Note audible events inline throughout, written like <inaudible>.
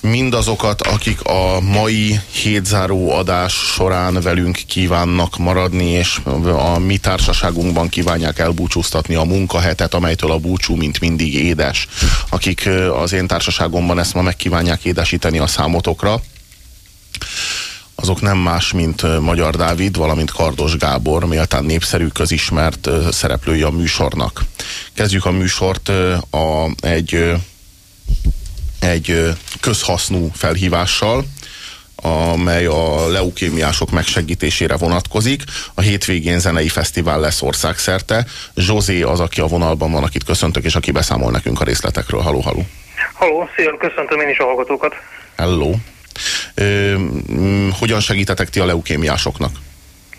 mindazokat, akik a mai hétzáró adás során velünk kívánnak maradni, és a mi társaságunkban kívánják elbúcsúztatni a munkahetet, amelytől a búcsú, mint mindig édes. Akik az én társaságomban ezt ma megkívánják édesíteni a számotokra azok nem más, mint Magyar Dávid, valamint Kardos Gábor, méltán népszerű, közismert szereplői a műsornak. Kezdjük a műsort a, egy, egy közhasznú felhívással, amely a leukémiások megsegítésére vonatkozik. A hétvégén zenei fesztivál lesz országszerte. Zsózé az, aki a vonalban van, akit köszöntök, és aki beszámol nekünk a részletekről. Haló, haló. Haló, szia, köszöntöm én is a hallgatókat. Hello. Hogyan segítetek ti a leukémiásoknak?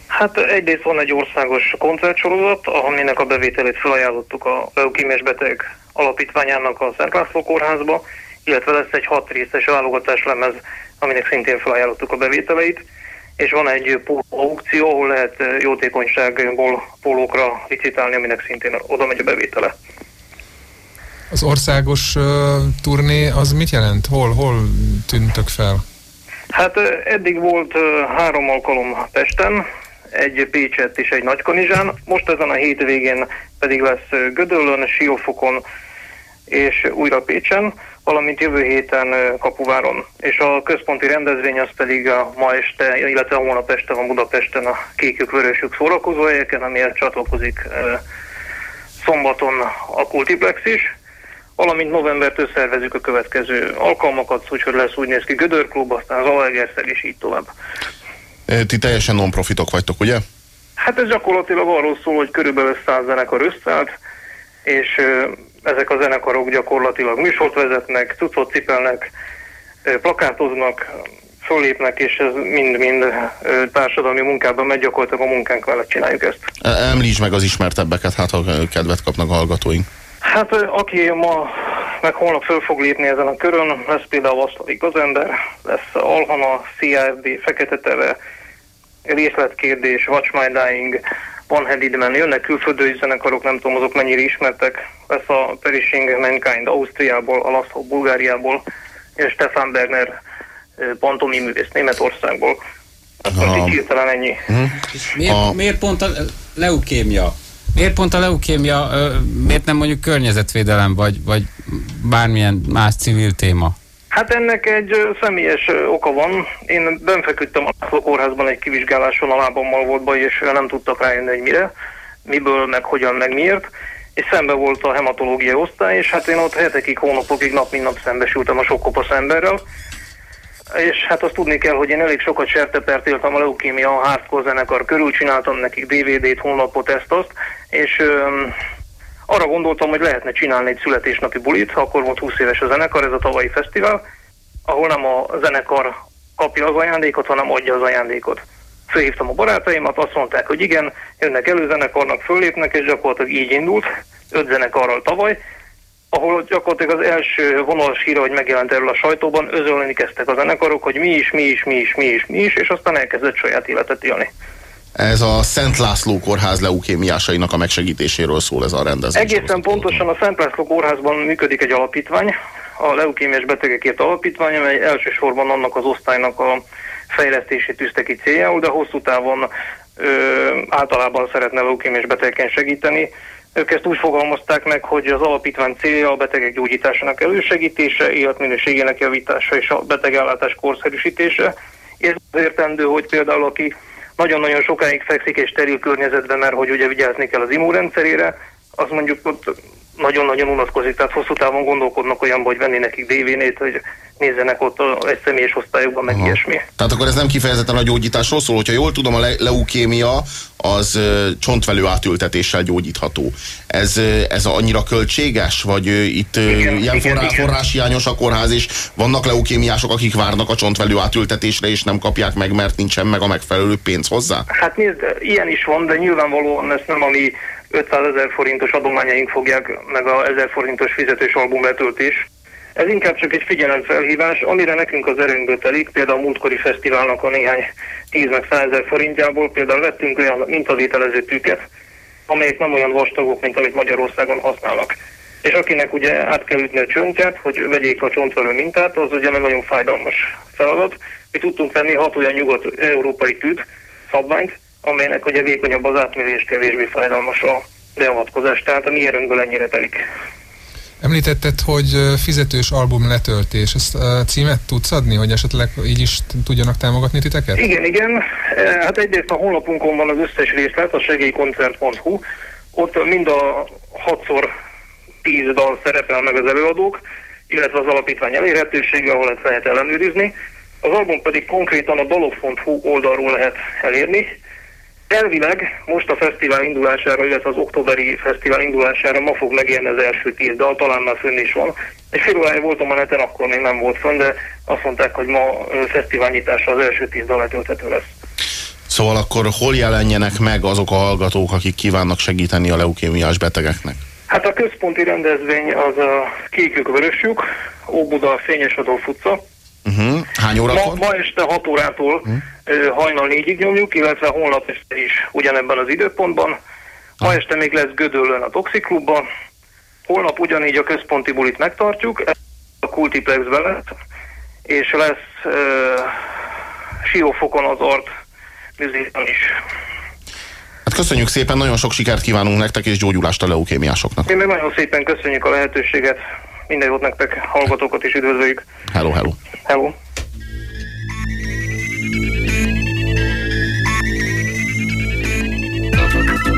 Hát egyrészt van egy országos koncertsorozat, aminek a bevételét felajánlottuk a leukémiás beteg alapítványának a Szent László kórházba, illetve lesz egy hat részes válogatás lemez, aminek szintén felajánlottuk a bevételeit, és van egy póló aukció, ahol lehet jótékonyságból pólókra licitálni, aminek szintén oda megy a bevétele. Az országos uh, turné az mit jelent? Hol, hol tűntök fel? Hát eddig volt három alkalom Pesten, egy Pécset és egy Nagykanizsán, most ezen a hétvégén pedig lesz Gödöllön, Siófokon és újra Pécsen, valamint jövő héten Kapuváron. És a központi rendezvény az pedig a ma este, illetve a holnap este van Budapesten a Kékük Vörösük szórakozóhelyeken, amihez csatlakozik szombaton a Kultiplex is valamint novembertől szervezük a következő alkalmakat, úgyhogy lesz úgy néz ki Gödörklub, aztán az Alegerszer és így tovább. Ti teljesen non-profitok vagytok, ugye? Hát ez gyakorlatilag arról szól, hogy körülbelül 100 zenekar összeállt, és ezek a zenekarok gyakorlatilag műsort vezetnek, cuccot cipelnek, plakátoznak, fölépnek, és ez mind-mind társadalmi munkában megy, gyakorlatilag a munkánk mellett csináljuk ezt. E, említs meg az ismertebbeket, hát ha kedvet kapnak a hallgatóink. Hát aki ma meg holnap föl fog lépni ezen a körön, lesz például Vaszlavi Gazember, lesz Alhana, CRD, Fekete Teve, részletkérdés, Watch My Dying, Van Hedidman, jönnek külföldői zenekarok, nem tudom azok mennyire ismertek, lesz a Perishing Mankind Ausztriából, Alasztó Bulgáriából, és Stefan Berner pantomi művész Németországból. Hát most így hirtelen ennyi. Hm. Miért, a... miért pont a leukémia? Miért pont a leukémia, miért nem mondjuk környezetvédelem, vagy, vagy bármilyen más civil téma? Hát ennek egy személyes oka van. Én benfeküdtem a kórházban egy kivizsgáláson, a lábammal volt baj, és nem tudtak rájönni, hogy mire, miből, meg hogyan, meg miért. És szembe volt a hematológiai osztály, és hát én ott hetekig, hónapokig nap mint nap szembesültem a sok kopasz emberrel, és hát azt tudni kell, hogy én elég sokat sertepert éltem a leukémia a hardcore zenekar körül, csináltam nekik DVD-t, honlapot, ezt-azt, és öm, arra gondoltam, hogy lehetne csinálni egy születésnapi bulit, akkor volt 20 éves a zenekar, ez a tavalyi fesztivál, ahol nem a zenekar kapja az ajándékot, hanem adja az ajándékot. Fölhívtam a barátaimat, azt mondták, hogy igen, jönnek előzenekarnak, föllépnek, és gyakorlatilag így indult, öt zenekarral tavaly, ahol gyakorlatilag az első vonalas híre, hogy megjelent erről a sajtóban, özölni kezdtek a zenekarok, hogy mi is, mi is, mi is, mi is, mi is, és aztán elkezdett saját életet élni. Ez a Szent László kórház leukémiásainak a megsegítéséről szól ez a rendezvény. Egészen pontosan a Szent László kórházban működik egy alapítvány, a leukémiás betegekért alapítvány, amely elsősorban annak az osztálynak a fejlesztését tűzte ki céljául, de hosszú távon ö, általában szeretne leukémiás betegeken segíteni, ők ezt úgy fogalmazták meg, hogy az alapítvány célja a betegek gyógyításának elősegítése, életminőségének javítása és a betegellátás korszerűsítése. Ez értendő, hogy például aki nagyon-nagyon sokáig fekszik és steril környezetben, mert hogy ugye vigyázni kell az immunrendszerére, az mondjuk ott nagyon-nagyon unatkozik, tehát hosszú távon gondolkodnak olyanba, hogy venni nekik DV-nét, hogy nézzenek ott egy személyes osztályokban, meg Aha. ilyesmi. Tehát akkor ez nem kifejezetten a gyógyításról szól, hogyha jól tudom, a le- leukémia az csontvelő átültetéssel gyógyítható. Ez, ez annyira költséges, vagy itt igen, ilyen igen, forrá, igen. forráshiányos a kórház, és vannak leukémiások, akik várnak a csontvelő átültetésre, és nem kapják meg, mert nincsen meg a megfelelő pénz hozzá? Hát nézd, ilyen is van, de nyilvánvalóan ezt nem a mi 500 ezer forintos adományaink fogják, meg a 1000 forintos fizetős albumletöltés. Ez inkább csak egy figyelemfelhívás, amire nekünk az erőnkből telik, például a múltkori fesztiválnak a néhány 10 meg 100 ezer forintjából például vettünk olyan mintavételező tüket, amelyek nem olyan vastagok, mint amit Magyarországon használnak. És akinek ugye át kell ütni a csontját, hogy vegyék a csontvelő mintát, az ugye meg nagyon fájdalmas feladat. Mi tudtunk venni hat olyan nyugat-európai tűt, szabványt, amelynek ugye vékonyabb az átmérés, kevésbé fájdalmas a beavatkozás, tehát a mi erőnkből ennyire telik. Említetted, hogy fizetős album letöltés. Ezt a címet tudsz adni, hogy esetleg így is tudjanak támogatni titeket? Igen, igen. Hát egyrészt a honlapunkon van az összes részlet, a segélykoncert.hu. Ott mind a 6x 10 dal szerepel meg az előadók, illetve az alapítvány elérhetősége, ahol ezt lehet ellenőrizni. Az album pedig konkrétan a dalok.hu oldalról lehet elérni, Elvileg most a fesztivál indulására, illetve az októberi fesztivál indulására ma fog megérni az első tíz dal, talán már fönn is van. Egy fél órája voltam a neten, akkor még nem volt fönn, de azt mondták, hogy ma fesztivál nyitása az első tíz dal letölthető lesz. Szóval akkor hol jelenjenek meg azok a hallgatók, akik kívánnak segíteni a leukémiás betegeknek? Hát a központi rendezvény az a Kékük Vörösjük, Óbuda Fényes Adolf utca, Uh-huh. Hány órakor? Ma, ma este 6 órától uh-huh. Hajnal 4-ig nyomjuk, illetve holnap este is ugyanebben az időpontban. Ma este még lesz Gödöllön a Toxiklubban. Holnap ugyanígy a központi bulit megtartjuk, a Kultiplex lesz, és lesz uh, Siófokon az Art Museum is. Hát köszönjük szépen, nagyon sok sikert kívánunk nektek, és gyógyulást a leukémiásoknak. Mi meg nagyon szépen köszönjük a lehetőséget. Minden jót nektek, hallgatókat is üdvözöljük. Hello, hello. Hello.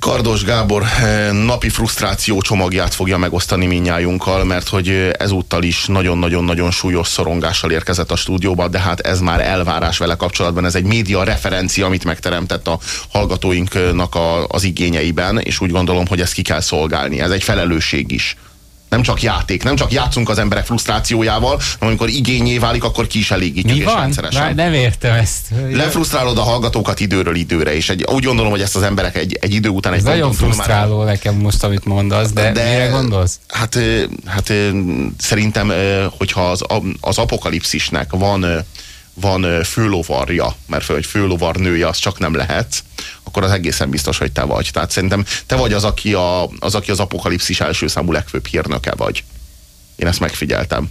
Kardos Gábor eh, napi frusztráció csomagját fogja megosztani minnyájunkkal, mert hogy eh, ezúttal is nagyon-nagyon-nagyon súlyos szorongással érkezett a stúdióba, de hát ez már elvárás vele kapcsolatban, ez egy média referencia, amit megteremtett a hallgatóinknak a, az igényeiben, és úgy gondolom, hogy ezt ki kell szolgálni. Ez egy felelősség is nem csak játék, nem csak játszunk az emberek frusztrációjával, hanem amikor igényé válik, akkor ki is elégítjük Mi és van? rendszeresen. nem értem ezt. Lefrusztrálod a hallgatókat időről időre, és egy, úgy gondolom, hogy ezt az emberek egy, egy idő után egy Nagyon frusztráló már... nekem most, amit mondasz, de, de mire gondolsz? Hát, hát szerintem, hogyha az, az apokalipszisnek van van főlovarja, mert hogy főlovar nője az csak nem lehet, akkor az egészen biztos, hogy te vagy. Tehát szerintem te vagy az, aki, a, az, aki az apokalipszis első számú legfőbb hírnöke vagy. Én ezt megfigyeltem.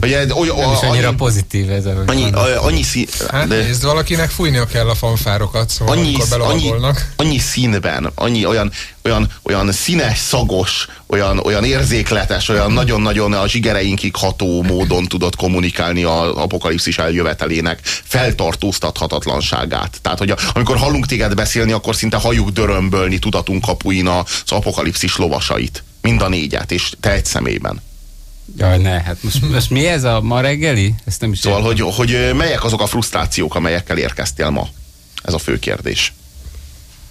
Vagy, egy, oly, nem is annyira annyi, pozitív ez. Annyi, annyi szín, hát de, nézd, valakinek fújnia kell a fanfárokat, szóval annyi, annyi, annyi színben, annyi olyan, olyan, olyan színes, szagos, olyan, olyan érzékletes, olyan nagyon-nagyon a zsigereinkig ható módon tudott kommunikálni az apokalipszis eljövetelének feltartóztathatatlanságát. Tehát, hogy a, amikor hallunk téged beszélni, akkor szinte halljuk dörömbölni tudatunk kapuin az apokalipszis lovasait. Mind a négyet, és te egy személyben. Jaj, ne, hát most, most mi ez a ma reggeli? Ezt nem is szóval, hogy, hogy melyek azok a frusztrációk, amelyekkel érkeztél ma? Ez a fő kérdés.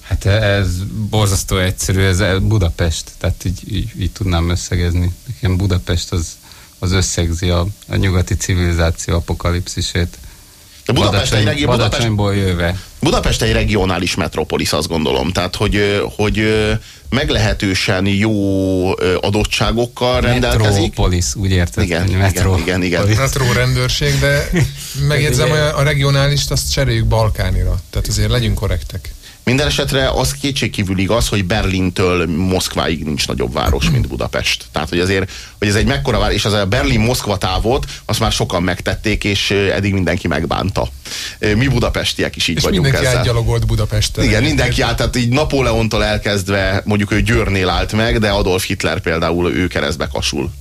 Hát ez borzasztó egyszerű, ez Budapest, tehát így, így, így tudnám összegezni. Nekem Budapest az, az összegzi a, a nyugati civilizáció apokalipszisét. Budapest Badacsony, egy, Budapest, jöve. Budapest egy regionális metropolis, azt gondolom. Tehát, hogy, hogy meglehetősen jó adottságokkal rendelkezik. Metropolis, úgy érted? Igen, metro, igen, igen, igen. Metró rendőrség, de <laughs> megjegyzem, hogy a regionálist azt cseréljük Balkánira. Tehát azért legyünk korrektek. Minden esetre az kétségkívül igaz, hogy Berlintől Moszkváig nincs nagyobb város, mint Budapest. Tehát, hogy azért, hogy ez egy mekkora város, és az a Berlin-Moszkva távot, azt már sokan megtették, és eddig mindenki megbánta. Mi budapestiek is így és vagyunk mindenki ezzel. átgyalogolt Budapesten. Igen, mindenki állt, tehát így Napóleontól elkezdve, mondjuk ő Győrnél állt meg, de Adolf Hitler például ő keresztbe kasul.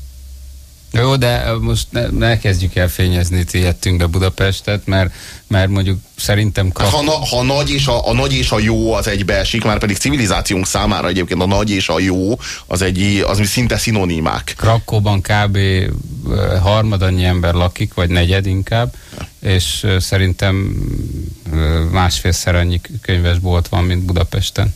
Jó, de most ne, ne kezdjük el fényezni, ti jöttünk be Budapestet, mert, mert mondjuk szerintem... Hát, ha, na, ha nagy és a, a nagy és a jó az egybeesik, már pedig civilizációnk számára egyébként a nagy és a jó az egy, az szinte szinonimák. Krakóban kb. harmad annyi ember lakik, vagy negyed inkább, és szerintem másfélszer annyi könyvesbolt van, mint Budapesten.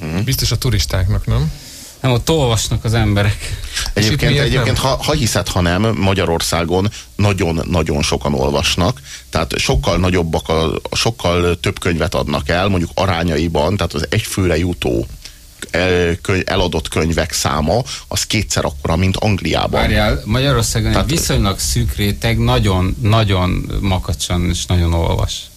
Uh-huh. Biztos a turistáknak, nem? Nem, ott olvasnak az emberek. Egyébként, egyébként ha, ha hiszed, ha nem, Magyarországon nagyon-nagyon sokan olvasnak, tehát sokkal nagyobbak, a, sokkal több könyvet adnak el, mondjuk arányaiban, tehát az egyfőre jutó el, könyv, eladott könyvek száma az kétszer akkora, mint Angliában. Várjál, Magyarországon Tehát, egy viszonylag szűk réteg nagyon, nagyon makacsan és nagyon olvas.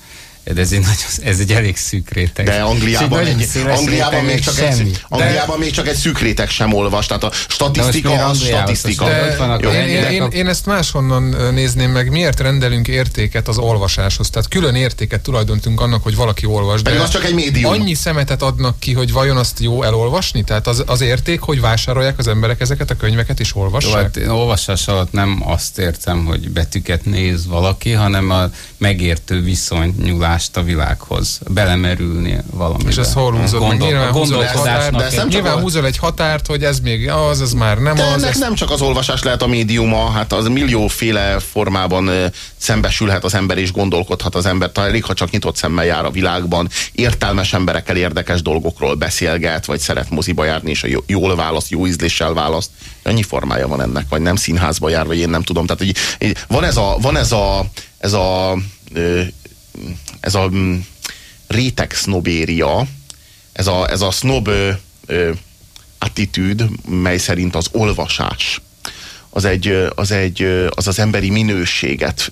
De ez egy, nagyon, ez egy elég szűk réteg. De Angliában, egy, Angliában, még csak egy, Angliában még csak egy szűk réteg sem olvas, tehát a statisztika az statisztika. De, Jó, én, én, én, én ezt máshonnan nézném meg, miért rendelünk értéket az olvasáshoz? Tehát külön értéket tulajdonítunk annak, hogy valaki olvas. De az csak egy médium. Annyi szemetet adnak ki, hogy vajon azt jó elolvasni? Tehát az, az érték, hogy vásárolják az emberek ezeket a könyveket és olvassák? Jó, hát én olvasás alatt nem azt értem, hogy betűket néz valaki, hanem a megértő viszony nyúlás hozzáállást a világhoz, belemerülni valami. És ez hol húzol? Gondol, nyilván, húzol egy határt, de nem nyilván a... húzol egy határt, hogy ez még az, ez már nem de az. Ennek ez... nem csak az olvasás lehet a médiuma, hát az millióféle formában szembesülhet az ember és gondolkodhat az ember. Talán elég, ha csak nyitott szemmel jár a világban, értelmes emberekkel érdekes dolgokról beszélget, vagy szeret moziba járni, és a jól választ, jó ízléssel választ. Annyi formája van ennek, vagy nem színházba jár, vagy én nem tudom. Tehát így, így, van ez a, van ez a, ez a ez a mm, réteg sznobéria, ez a, ez a snob ö, ö, attitűd, mely szerint az olvasás az egy, az, egy, az az emberi minőséget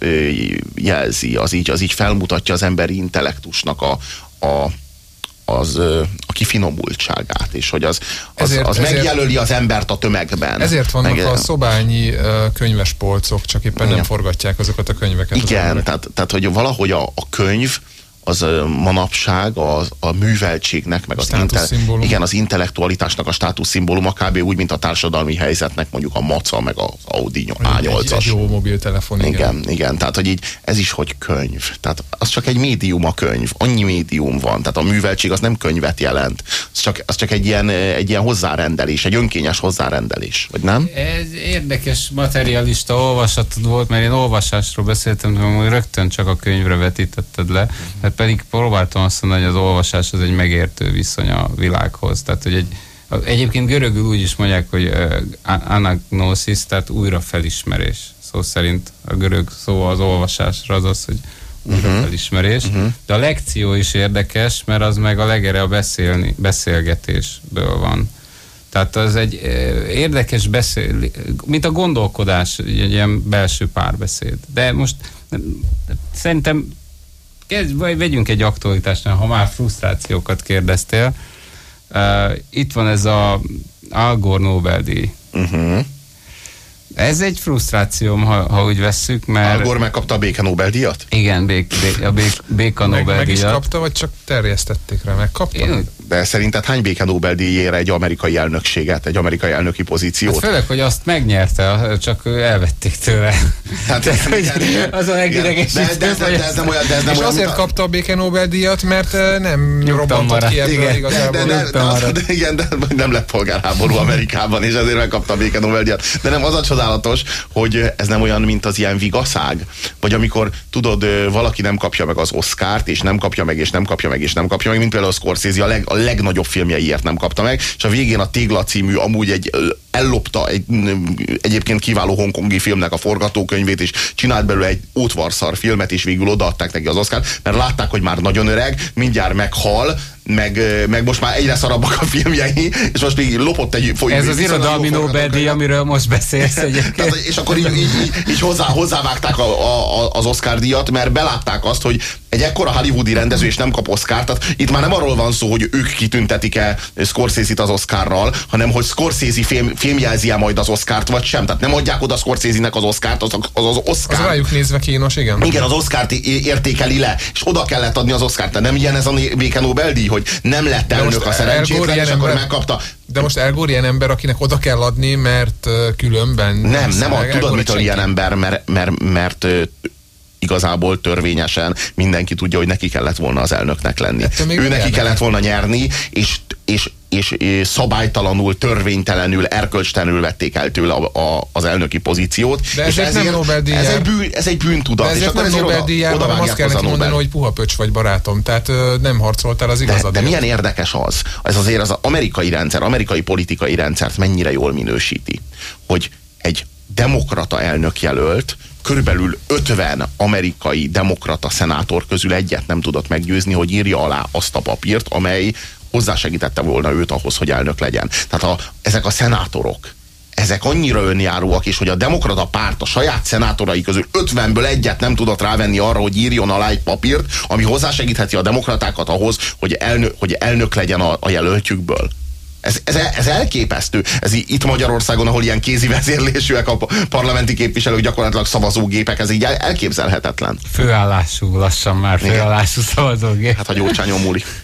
jelzi, az így, az így felmutatja az emberi intellektusnak a, a, az a kifinomultságát, és hogy az, az, ezért, az ezért, megjelöli az embert a tömegben. Ezért vannak Meg, a szobányi könyvespolcok, csak éppen igen. nem forgatják azokat a könyveket. Igen, tehát, tehát hogy valahogy a, a könyv az manapság a, a műveltségnek, meg az, inte, igen, az intellektualitásnak a státuszszimbóluma kb. úgy, mint a társadalmi helyzetnek mondjuk a maca, meg az Audi A8-as. Egy, egy jó mobiltelefon, igen. igen. Igen, tehát hogy így ez is, hogy könyv. Tehát az csak egy médium a könyv. Annyi médium van. Tehát a műveltség az nem könyvet jelent. Az csak, az csak egy, ilyen, egy ilyen hozzárendelés, egy önkényes hozzárendelés, vagy nem? Ez érdekes materialista olvasatod volt, mert én olvasásról beszéltem, hogy rögtön csak a könyvre vetítetted le. Uh-huh pedig próbáltam azt mondani, hogy az olvasás az egy megértő viszony a világhoz. Tehát, hogy egy, egyébként görögül úgy is mondják, hogy uh, anagnosis, tehát újra felismerés. Szó szerint a görög szó az olvasásra az az, hogy újra uh-huh. felismerés. Uh-huh. De a lekció is érdekes, mert az meg a legere a beszélni, beszélgetésből van. Tehát az egy érdekes beszél, mint a gondolkodás, egy ilyen belső párbeszéd. De most szerintem kezd, vagy vegyünk egy aktualitást, ha már frusztrációkat kérdeztél. Uh, itt van ez a Al Gore Nobel-díj. Uh-huh. Ez egy frusztrációm, ha, ha úgy vesszük, mert... Al Gore megkapta a béke Nobel-díjat? Igen, bék, bék, a bék, béka Nobel-díjat. Meg, meg is kapta, vagy csak terjesztették rá? Megkapta? Én, de szerinted hány béke Nobel-díjére egy amerikai elnökséget, egy amerikai elnöki pozíciót? Hát főleg, hogy azt megnyerte, csak elvették tőle. Hát, de, igen, az a legidegesítő. De, de, de, de, ez nem olyan, de ez nem és olyan, azért a... kapta a béke Nobel-díjat, mert nem robbantott ki ebből igen, igazából. De, de, de, de, de, igen, de nem lett polgárháború Amerikában, és ezért megkapta a béke Nobel-díjat. De nem az a csodálatos, hogy ez nem olyan, mint az ilyen vigaszág, vagy amikor tudod, valaki nem kapja meg az Oscárt, és nem kapja meg, és nem kapja meg, és nem kapja meg, mint például a Scorsese a, leg, a legnagyobb filmjeiért nem kapta meg, és a végén a Tégla című amúgy egy ellopta egy egyébként kiváló hongkongi filmnek a forgatókönyvét, és csinált belőle egy útvarszar filmet, és végül odaadták neki az Oscar, mert látták, hogy már nagyon öreg, mindjárt meghal, meg, meg most már egyre szarabbak a filmjei, és most még lopott egy foly, Ez az irodalmi Nobel-díj, amiről most beszélsz <laughs> egyébként. és akkor így, így, így, így hozzá, hozzávágták a, a, az Oscar díjat, mert belátták azt, hogy egy ekkora hollywoodi rendező és nem kap Oscar, tehát itt már nem arról van szó, hogy ők kitüntetik-e Scorsese-t az Oscarral, hanem hogy Scorsese film, filmjelzi-e majd az Oscárt, vagy sem. Tehát nem adják oda Scorsese-nek az Oscárt, az, az, az Oscar. Az rájuk nézve kínos, igen. Igen, az Oscárt értékeli le, és oda kellett adni az Oscárt. Nem ilyen ez a béke Nobel-díj, hogy nem lett elnök a szerencsétlen, és akkor megkapta. De most Elgor ilyen ember, akinek oda kell adni, mert különben... Nem, nem, ad, tudod mitől ilyen ember, mert, mert, mert igazából törvényesen mindenki tudja, hogy neki kellett volna az elnöknek lenni. Ő neki kellett volna nyerni, és, és és szabálytalanul, törvénytelenül, erkölcstelenül vették el tőle a, a, az elnöki pozíciót. De ez, ez, nem Nobel ez, egy bűn, ez egy bűntudat. De ez és akkor nem Nobel díjjel, hanem azt kell neki mondani, hogy puha pöcs vagy barátom. Tehát ö, nem harcoltál az igazad. De, de milyen érdekes az, ez azért az amerikai rendszer, amerikai politikai rendszert mennyire jól minősíti, hogy egy demokrata elnök jelölt, körülbelül 50 amerikai demokrata szenátor közül egyet nem tudott meggyőzni, hogy írja alá azt a papírt, amely hozzásegítette volna őt ahhoz, hogy elnök legyen. Tehát a, ezek a szenátorok, ezek annyira önjáróak, és hogy a demokrata párt a saját szenátorai közül 50-ből egyet nem tudott rávenni arra, hogy írjon alá egy papírt, ami hozzásegítheti a demokratákat ahhoz, hogy elnök, hogy elnök legyen a, a jelöltjükből. Ez, ez, ez elképesztő. Ez itt Magyarországon, ahol ilyen kézi vezérlésűek a parlamenti képviselők, gyakorlatilag szavazógépek, ez így elképzelhetetlen. Főállású, lassan már főállású szavazógép. Hát, ha gyógycsányon múlik. <laughs>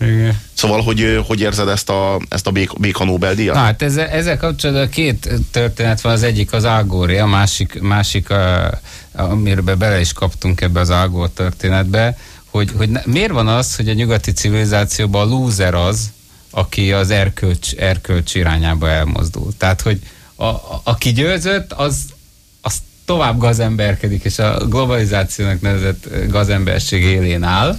Igen. Szóval, hogy, hogy érzed ezt a, ezt a béka Nobel-díjat? Na, hát ezzel, ezzel kapcsolatban két történet van, az egyik az Algóri, a másik, másik a, amiről bele is kaptunk ebbe az Algór történetbe, hogy, hogy miért van az, hogy a nyugati civilizációban a loser az, aki az erkölcs, erkölcs irányába elmozdul. Tehát, hogy a, a, aki győzött, az, az tovább gazemberkedik, és a globalizációnak nevezett gazemberség élén áll,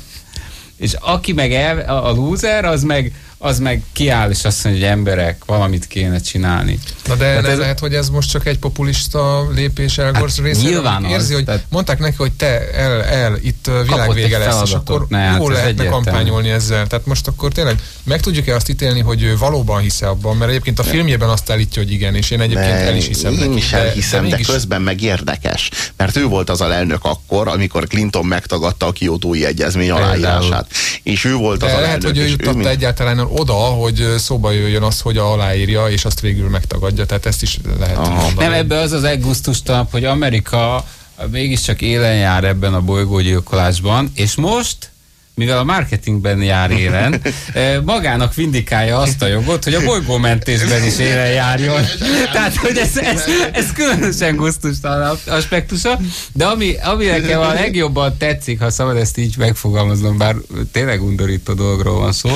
és aki meg el, a, a loser, az meg az meg kiáll, és azt mondja, hogy emberek, valamit kéne csinálni. Na de ez lehet, hogy ez most csak egy populista lépés Elgorsz hát részéről? Nyilván az, érzi, hogy tehát mondták neki, hogy te el, el, itt világvége lesz, és akkor ne, hát jól lehetne kampányolni ezzel. Tehát most akkor tényleg meg tudjuk-e azt ítélni, hogy ő valóban hisze abban, mert egyébként a filmjében azt állítja, hogy igen, és én egyébként de, el is hiszem én neki. is elhiszem, de, de, mégis... de közben meg érdekes, mert ő volt az a elnök akkor, amikor Clinton megtagadta a kiotói egyezmény aláírását. És ő volt az de a lehet, hogy ő juttatta egyáltalán oda, hogy szóba jöjjön az, hogy aláírja, és azt végül megtagadja. Tehát ezt is lehet Aha. mondani. Nem, ebbe az az eggusztustalabb, hogy Amerika mégiscsak élen jár ebben a bolygógyilkolásban, és most mivel a marketingben jár élen, <laughs> eh, magának vindikálja azt a jogot, hogy a bolygómentésben is élen járjon. <laughs> Tehát, hogy ez, ez, ez különösen gusztustalan aspektusa, de ami, ami nekem a legjobban tetszik, ha szabad ezt így megfogalmaznom, bár tényleg undorító dologról van szó,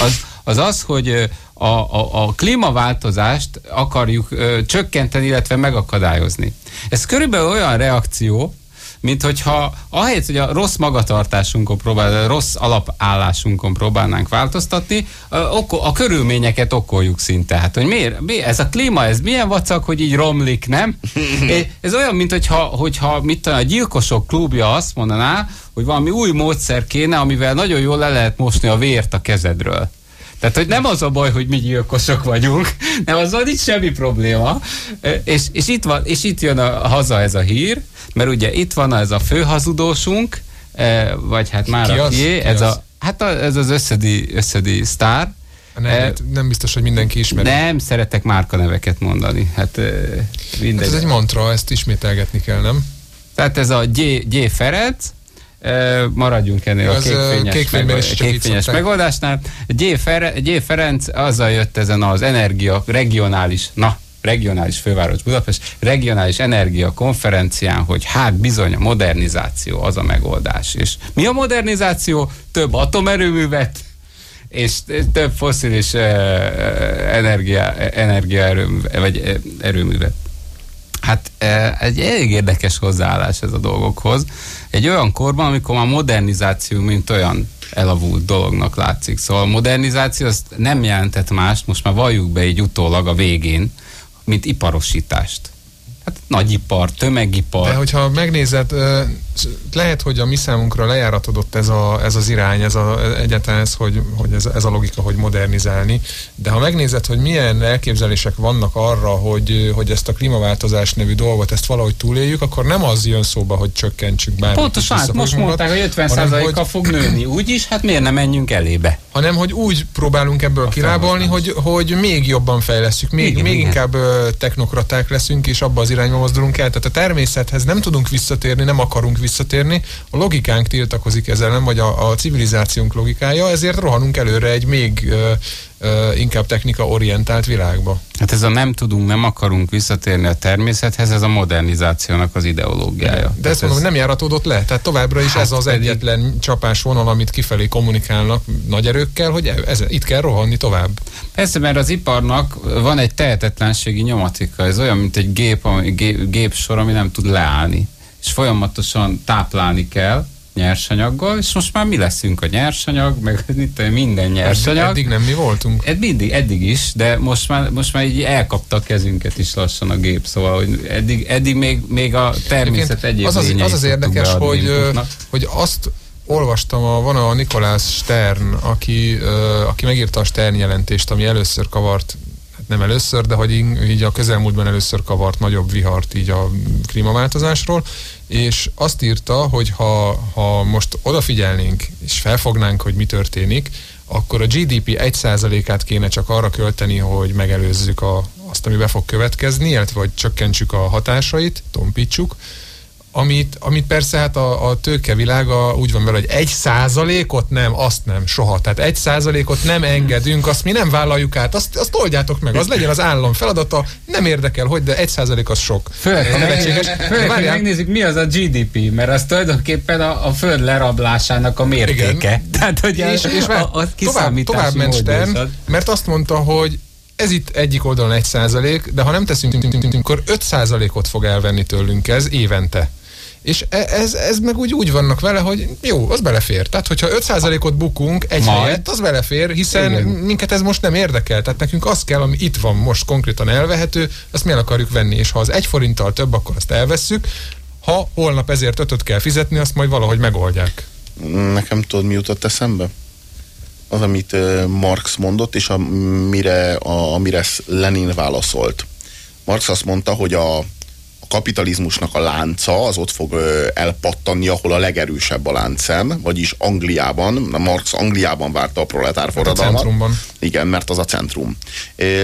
az, az az, hogy a, a, a klímaváltozást akarjuk ö, csökkenteni, illetve megakadályozni. Ez körülbelül olyan reakció, mint hogyha ahelyett, hogy a rossz magatartásunkon próbál, a rossz alapállásunkon próbálnánk változtatni, a, a körülményeket okoljuk szinte. Hát, hogy miért, miért? Ez a klíma, ez milyen vacak, hogy így romlik, nem? <laughs> ez olyan, mint hogyha, hogyha mit tudom, a gyilkosok klubja azt mondaná, hogy valami új módszer kéne, amivel nagyon jól le lehet mosni a vért a kezedről. Tehát, hogy nem az a baj, hogy mi gyilkosok vagyunk, <laughs> nem azzal nincs semmi probléma. És, és, itt, van, és itt jön a, haza ez a hír, mert ugye itt van ez a főhazudósunk, vagy hát már ki a kié, ez, az? a, hát a, ez az összedi, összedi sztár, nem, nem biztos, hogy mindenki ismeri. Nem szeretek márkaneveket mondani. Hát, mindegy. hát ez egy mantra, ezt ismételgetni kell, nem? Tehát ez a G, G Ferenc, maradjunk ennél az a kékfényes, kékfényes, kékfényes megoldásnál. G. Fer, G. Ferenc azzal jött ezen az energia regionális, na, regionális főváros Budapest, regionális energia konferencián, hogy hát bizony a modernizáció az a megoldás. És mi a modernizáció? Több atomerőművet, és több foszilis energia, energia erőművet, vagy erőművet. Hát egy elég érdekes hozzáállás ez a dolgokhoz. Egy olyan korban, amikor a modernizáció, mint olyan elavult dolognak látszik. Szóval a modernizáció azt nem jelentett mást, most már valljuk be egy utólag a végén, mint iparosítást. Hát nagyipar, tömegipar. De hogyha megnézed, lehet, hogy a mi számunkra lejáratodott ez, a, ez az irány, ez a, egyáltalán ez, hogy, hogy ez, ez a logika, hogy modernizálni, de ha megnézed, hogy milyen elképzelések vannak arra, hogy, hogy ezt a klímaváltozás nevű dolgot, ezt valahogy túléljük, akkor nem az jön szóba, hogy csökkentsük bármit. Pontosan, hát most mondták, hogy 50%-kal fog nőni. <clears throat> Úgyis, hát miért nem menjünk elébe? Hanem, hogy úgy próbálunk ebből a kilábalni, hogy, hogy még jobban fejlesztjük, még, igen, még igen. inkább technokraták leszünk, és abba az irányba mozdulunk el. Tehát a természethez nem tudunk visszatérni, nem akarunk visszatérni, a logikánk tiltakozik ezzel, nem vagy a, a civilizációnk logikája, ezért rohanunk előre egy még inkább technika orientált világba. Hát ez a nem tudunk, nem akarunk visszatérni a természethez, ez a modernizációnak az ideológiája. De ezt mondom, ez... nem járatódott le, tehát továbbra is hát ez az pedig... egyetlen csapás vonal, amit kifelé kommunikálnak nagy erőkkel, hogy ez, itt kell rohanni tovább. Persze, mert az iparnak van egy tehetetlenségi nyomatika, ez olyan, mint egy gép, gép, gépsor, ami nem tud leállni és folyamatosan táplálni kell nyersanyaggal, és most már mi leszünk a nyersanyag, meg <laughs> minden nyersanyag. Eddig nem mi voltunk? Ed, mindig, eddig is, de most már, most már így elkapta a kezünket is lassan a gép, szóval hogy eddig, eddig még, még a természet egyéb az az, az, az érdekes, hogy, hogy azt olvastam, a, van a Nikolás Stern, aki, aki megírta a Stern jelentést, ami először kavart nem először, de hogy így a közelmúltban először kavart nagyobb vihart így a klímaváltozásról, és azt írta, hogy ha, ha most odafigyelnénk, és felfognánk, hogy mi történik, akkor a GDP 1%-át kéne csak arra költeni, hogy megelőzzük a, azt, ami be fog következni, illetve hogy csökkentsük a hatásait, tompítsuk, amit, amit persze hát a, a tőkevilága úgy van vele, hogy egy százalékot nem, azt nem, soha. Tehát egy százalékot nem engedünk, azt mi nem vállaljuk át, azt, azt oldjátok meg, az legyen az állam feladata, nem érdekel, hogy, de egy százalék az sok. Főleg, ha megnézzük, mi az a GDP, mert az tulajdonképpen a, a föld lerablásának a mértéke. Igen. Tehát, hogy és, és a, a tovább, tovább ment Stern, mert azt mondta, hogy ez itt egyik oldalon egy százalék, de ha nem teszünk, akkor 5 százalékot fog elvenni tőlünk ez évente. És e, ez, ez meg úgy, úgy vannak vele, hogy jó, az belefér. Tehát, hogyha 5%-ot bukunk egy Majd. helyet, az belefér, hiszen Igen. minket ez most nem érdekel. Tehát nekünk az kell, ami itt van most konkrétan elvehető, azt mi el akarjuk venni, és ha az egy forinttal több, akkor azt elvesszük. Ha holnap ezért ötöt kell fizetni, azt majd valahogy megoldják. Nekem tudod, mi jutott eszembe? Az, amit Marx mondott, és amire, a, amire Lenin válaszolt. Marx azt mondta, hogy a kapitalizmusnak a lánca az ott fog elpattanni, ahol a legerősebb a láncszem, vagyis Angliában, Marx Angliában várta a proletár hát forradalmat. A Igen, mert az a centrum.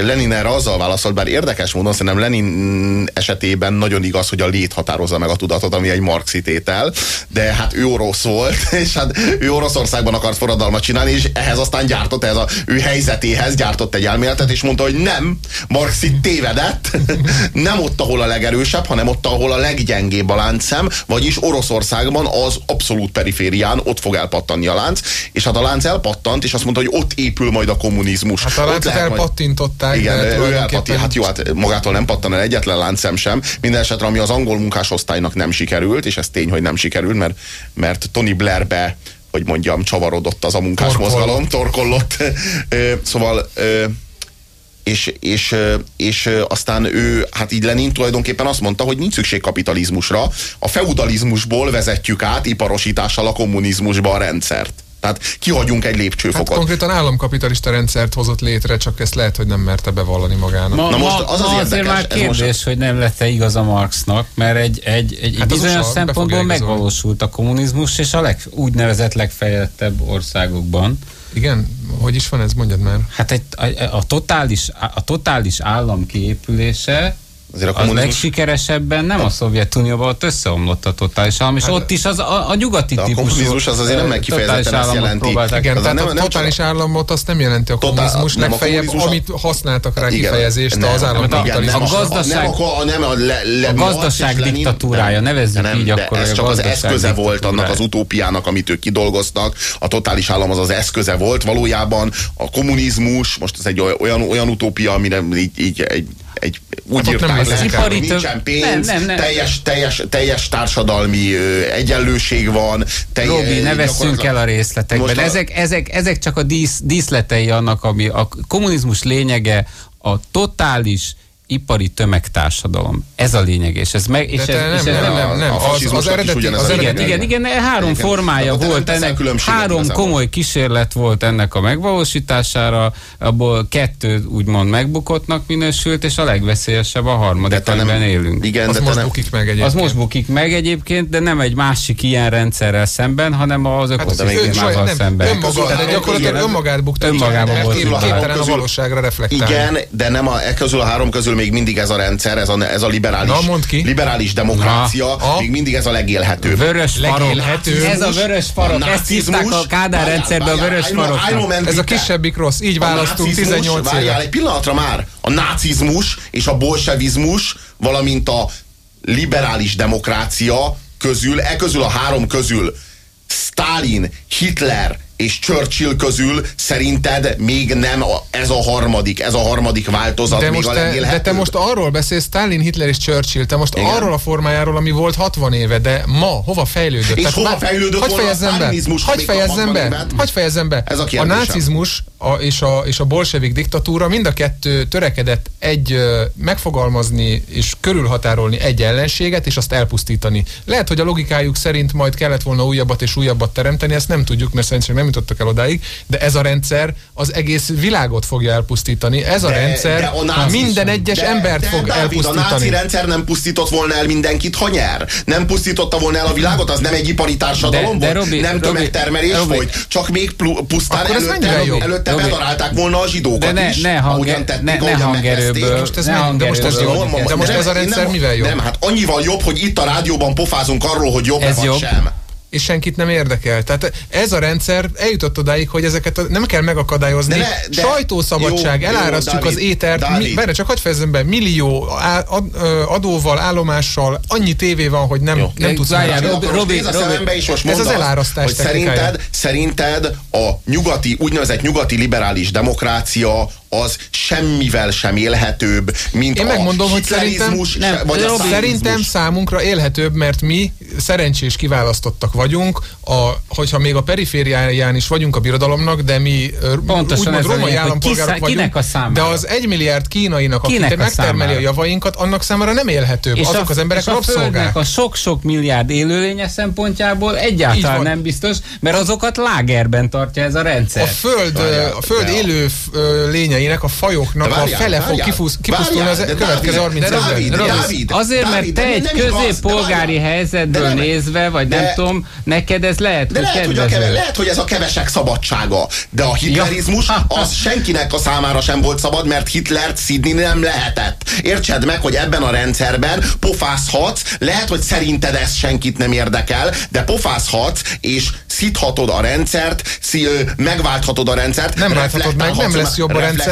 Lenin erre azzal válaszolt, bár érdekes módon szerintem Lenin esetében nagyon igaz, hogy a lét határozza meg a tudatot, ami egy marxi tétel, de hát ő orosz volt, <laughs> és hát ő Oroszországban akart forradalmat csinálni, és ehhez aztán gyártott, ez a ő helyzetéhez gyártott egy elméletet, és mondta, hogy nem, Marx itt tévedett, <laughs> nem ott, ahol a legerősebb, hanem ott, ahol a leggyengébb a láncszem, vagyis Oroszországban az abszolút periférián ott fog elpattanni a lánc, és hát a lánc elpattant, és azt mondta, hogy ott épül majd a kommunizmus. Hát a láncot elpattintották. Majd... Igen, ő elpattant, hát jó, hát magától nem pattan el egyetlen láncszem sem, minden esetre, ami az angol munkásosztálynak nem sikerült, és ez tény, hogy nem sikerült, mert, mert Tony Blairbe hogy mondjam, csavarodott az a munkás Torkollott. torkollott. <laughs> szóval és, és, és aztán ő, hát így Lenin tulajdonképpen azt mondta, hogy nincs szükség kapitalizmusra, a feudalizmusból vezetjük át iparosítással a kommunizmusba a rendszert. Tehát kihagyunk egy lépcsőfokot. Hát konkrétan államkapitalista rendszert hozott létre, csak ezt lehet, hogy nem merte bevallani magának. Ma, Na most az az ma azért már kérdés, most... hogy nem lett-e igaz a Marxnak, mert egy, egy, egy hát bizonyos szempontból megvalósult a kommunizmus, és a leg, úgynevezett legfejlettebb országokban. Igen? Hogy is van ez? Mondjad már. Hát egy, a, a, totális, a totális állam kiépülése Azért a, a legsikeresebben nem a Szovjetunióban, ott összeomlott a totális állam, és hát, ott is az a, a nyugati típusú. A kommunizmus az azért nem kifejezetten azt jelenti. Igen, az tehát nem, a totális nem államot azt nem jelenti a kommunizmus, totál, legfeljebb, a amit használtak rá kifejezést igen, az államkapitalizmus. A gazdaság, nem, a, le, le, a gazdaság diktatúrája, nevezzük nem, így akkor. Ez csak az eszköze volt annak az utópiának, amit ők kidolgoztak. A totális állam az az eszköze volt. Valójában a kommunizmus, most ez egy olyan, olyan utópia, amire így, így egy egy úgy hát írták le, ipari hogy nincsen pénz, nem, nem, nem. Teljes, teljes, teljes társadalmi ö, egyenlőség van. Telj, Robi, ne vesszünk el a részletekben. A... Ezek, ezek, ezek csak a dísz, díszletei annak, ami a kommunizmus lényege a totális ipari tömegtársadalom. Ez a lényeg, és ez meg... És ez, nem, és ez nem, nem, nem, nem, az, az eredeti, az eredeti, igen, igen, igen, három igen, formája igen, volt ennek, három komoly kísérlet volt ennek a megvalósítására, abból kettő úgymond megbukottnak minősült, és a legveszélyesebb a harmadik, amiben élünk. Igen, az most nem, bukik meg egyébként. Az most bukik meg egyébként, de nem egy másik ilyen rendszerrel szemben, hanem az hát ökoszisztémával hát, szemben. Önmaga, de gyakorlatilag önmagát bukta. Önmagában volt. Képtelen a valóságra reflektálni. Igen, de nem a, e közül a három közül még mindig ez a rendszer, ez a, ez a liberális, Na, liberális demokrácia, Na, még mindig ez a legélhetőbb. Vörös farok. Ez a vörös farok. Ezt hívták a Kádár rendszerben a vörös farok. Ez a kisebbik rossz. Így választunk 18 éve. egy pillanatra már. A nácizmus és a bolsevizmus, valamint a liberális demokrácia közül, e közül a három közül Stalin, Hitler és Churchill közül szerinted még nem ez a harmadik, ez a harmadik változat de még most a te, De te most arról beszélsz, Stalin, Hitler és Churchill, te most Igen? arról a formájáról, ami volt 60 éve, de ma hova fejlődött? És Tehát hova már, fejlődött hogy fejezzem be? Hogy fejezzem be? Hogy fejezzem be? Ez a, a nácizmus a, és, a, és a bolsevik diktatúra mind a kettő törekedett egy megfogalmazni és körülhatárolni egy ellenséget, és azt elpusztítani. Lehet, hogy a logikájuk szerint majd kellett volna újabbat és újabbat teremteni, ezt nem tudjuk, mert szerintem nem jutottak el odáig, de ez a rendszer az egész világot fogja elpusztítani. Ez a de, rendszer de a náci, minden egyes de, embert de, fog Dávid, elpusztítani. A náci rendszer nem pusztított volna el mindenkit, ha nyer. Nem pusztította volna el a világot, az nem egy ipari társadalom de, de Robi, nem tömegtermelés Robi, volt, csak még pusztán előtte, előtte Robi, bedarálták volna a zsidókat de ne, is, ne, hanger, tették, ne, ne hangerőből. Most ez ne de most ez jó. De most ez a rendszer mivel jobb? Nem, hát annyival jobb, hogy itt a rádióban pofázunk arról, hogy jobb-e vagy sem és senkit nem érdekel. Tehát ez a rendszer eljutott odáig, hogy ezeket a, nem kell megakadályozni. De, de, Sajtószabadság, jó, elárasztjuk jó, Dávid, az étert. Mi, benne csak hagyd fejezzem be, millió á, ad, adóval, állomással, annyi tévé van, hogy nem, jó. nem tudsz Robi, Robi, Robi, Robi, is most ez az elárasztás hogy szerinted, szerinted a nyugati, úgynevezett nyugati liberális demokrácia az semmivel sem élhetőbb, mint Én a megmondom, hogy szerintem, nem, vagy a szerintem számunkra élhetőbb, mert mi szerencsés kiválasztottak vagyunk, a, hogyha még a perifériáján is vagyunk a birodalomnak, de mi Pontosan úgymond romai állampolgárok ki, vagyunk, a de az egy milliárd kínainak, aki megtermeli számára? a javainkat, annak számára nem élhetőbb. És Azok a, az emberek és rabszolgák. a sok-sok milliárd élőlénye szempontjából egyáltalán nem biztos, mert azokat lágerben tartja ez a rendszer. A föld, a föld élő lényeinek, a fajoknak várjál, a fele fog kipusztulni az következő 30 évben. Azért, mert te egy középpolgári helyzetből nézve, vagy nem tudom, neked ez lehet, de hogy lehet, hogy, lehet, ez a kevesek szabadsága, de a hitlerizmus az senkinek a számára sem volt szabad, mert Hitlert szidni nem lehetett. Értsed meg, hogy ebben a rendszerben pofázhatsz, lehet, hogy szerinted ez senkit nem érdekel, de pofázhatsz, és szidhatod a rendszert, megválthatod a rendszert. Nem válthatod meg, nem lesz jobb a rendszer.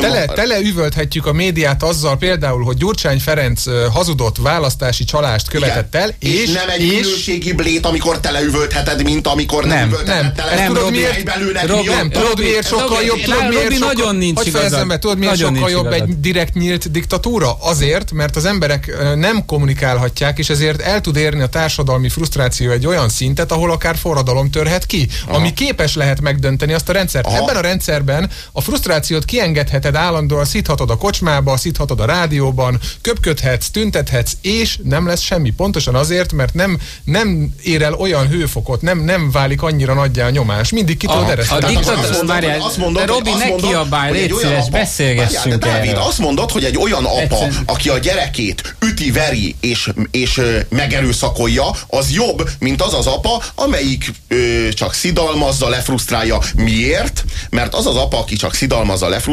Tele, tele üvölthetjük a médiát azzal például, hogy Gyurcsány Ferenc hazudott választási csalást követett el, és, és nem egy és, minőségi blét, amikor teleüvöltheted, mint amikor nem, nem. Üvöltheted nem, nem, tudod miért, Robi, nem, tudod miért sokkal jobb, tudod miért sokkal, nagyon nincs hogy fejezem be, tudod miért sokkal jobb egy direkt nyílt diktatúra? Azért, mert az emberek nem kommunikálhatják, és ezért el tud érni a társadalmi frusztráció egy olyan szintet, ahol akár forradalom törhet ki, ami képes lehet megdönteni azt a rendszert. Ebben a rendszerben a frusztrációt kiengedheted állandóan, szíthatod a kocsmába, szíthatod a rádióban, köpködhetsz, tüntethetsz, és nem lesz semmi. Pontosan azért, mert nem, nem ér el olyan hőfokot, nem, nem válik annyira nagyjá a nyomás. Mindig ki tudod ereszteni. A diktatúra, azt mondod, de Robi, ne kiabálj, légy szíves, beszélgessünk de Dávid, azt mondod, hogy egy olyan apa, Egyszerűen. aki a gyerekét üti, veri és, és megerőszakolja, az jobb, mint az az apa, amelyik ö, csak szidalmazza, lefrusztrálja. Miért? Mert az az apa, aki csak szidalmazza, lefrusztrálja,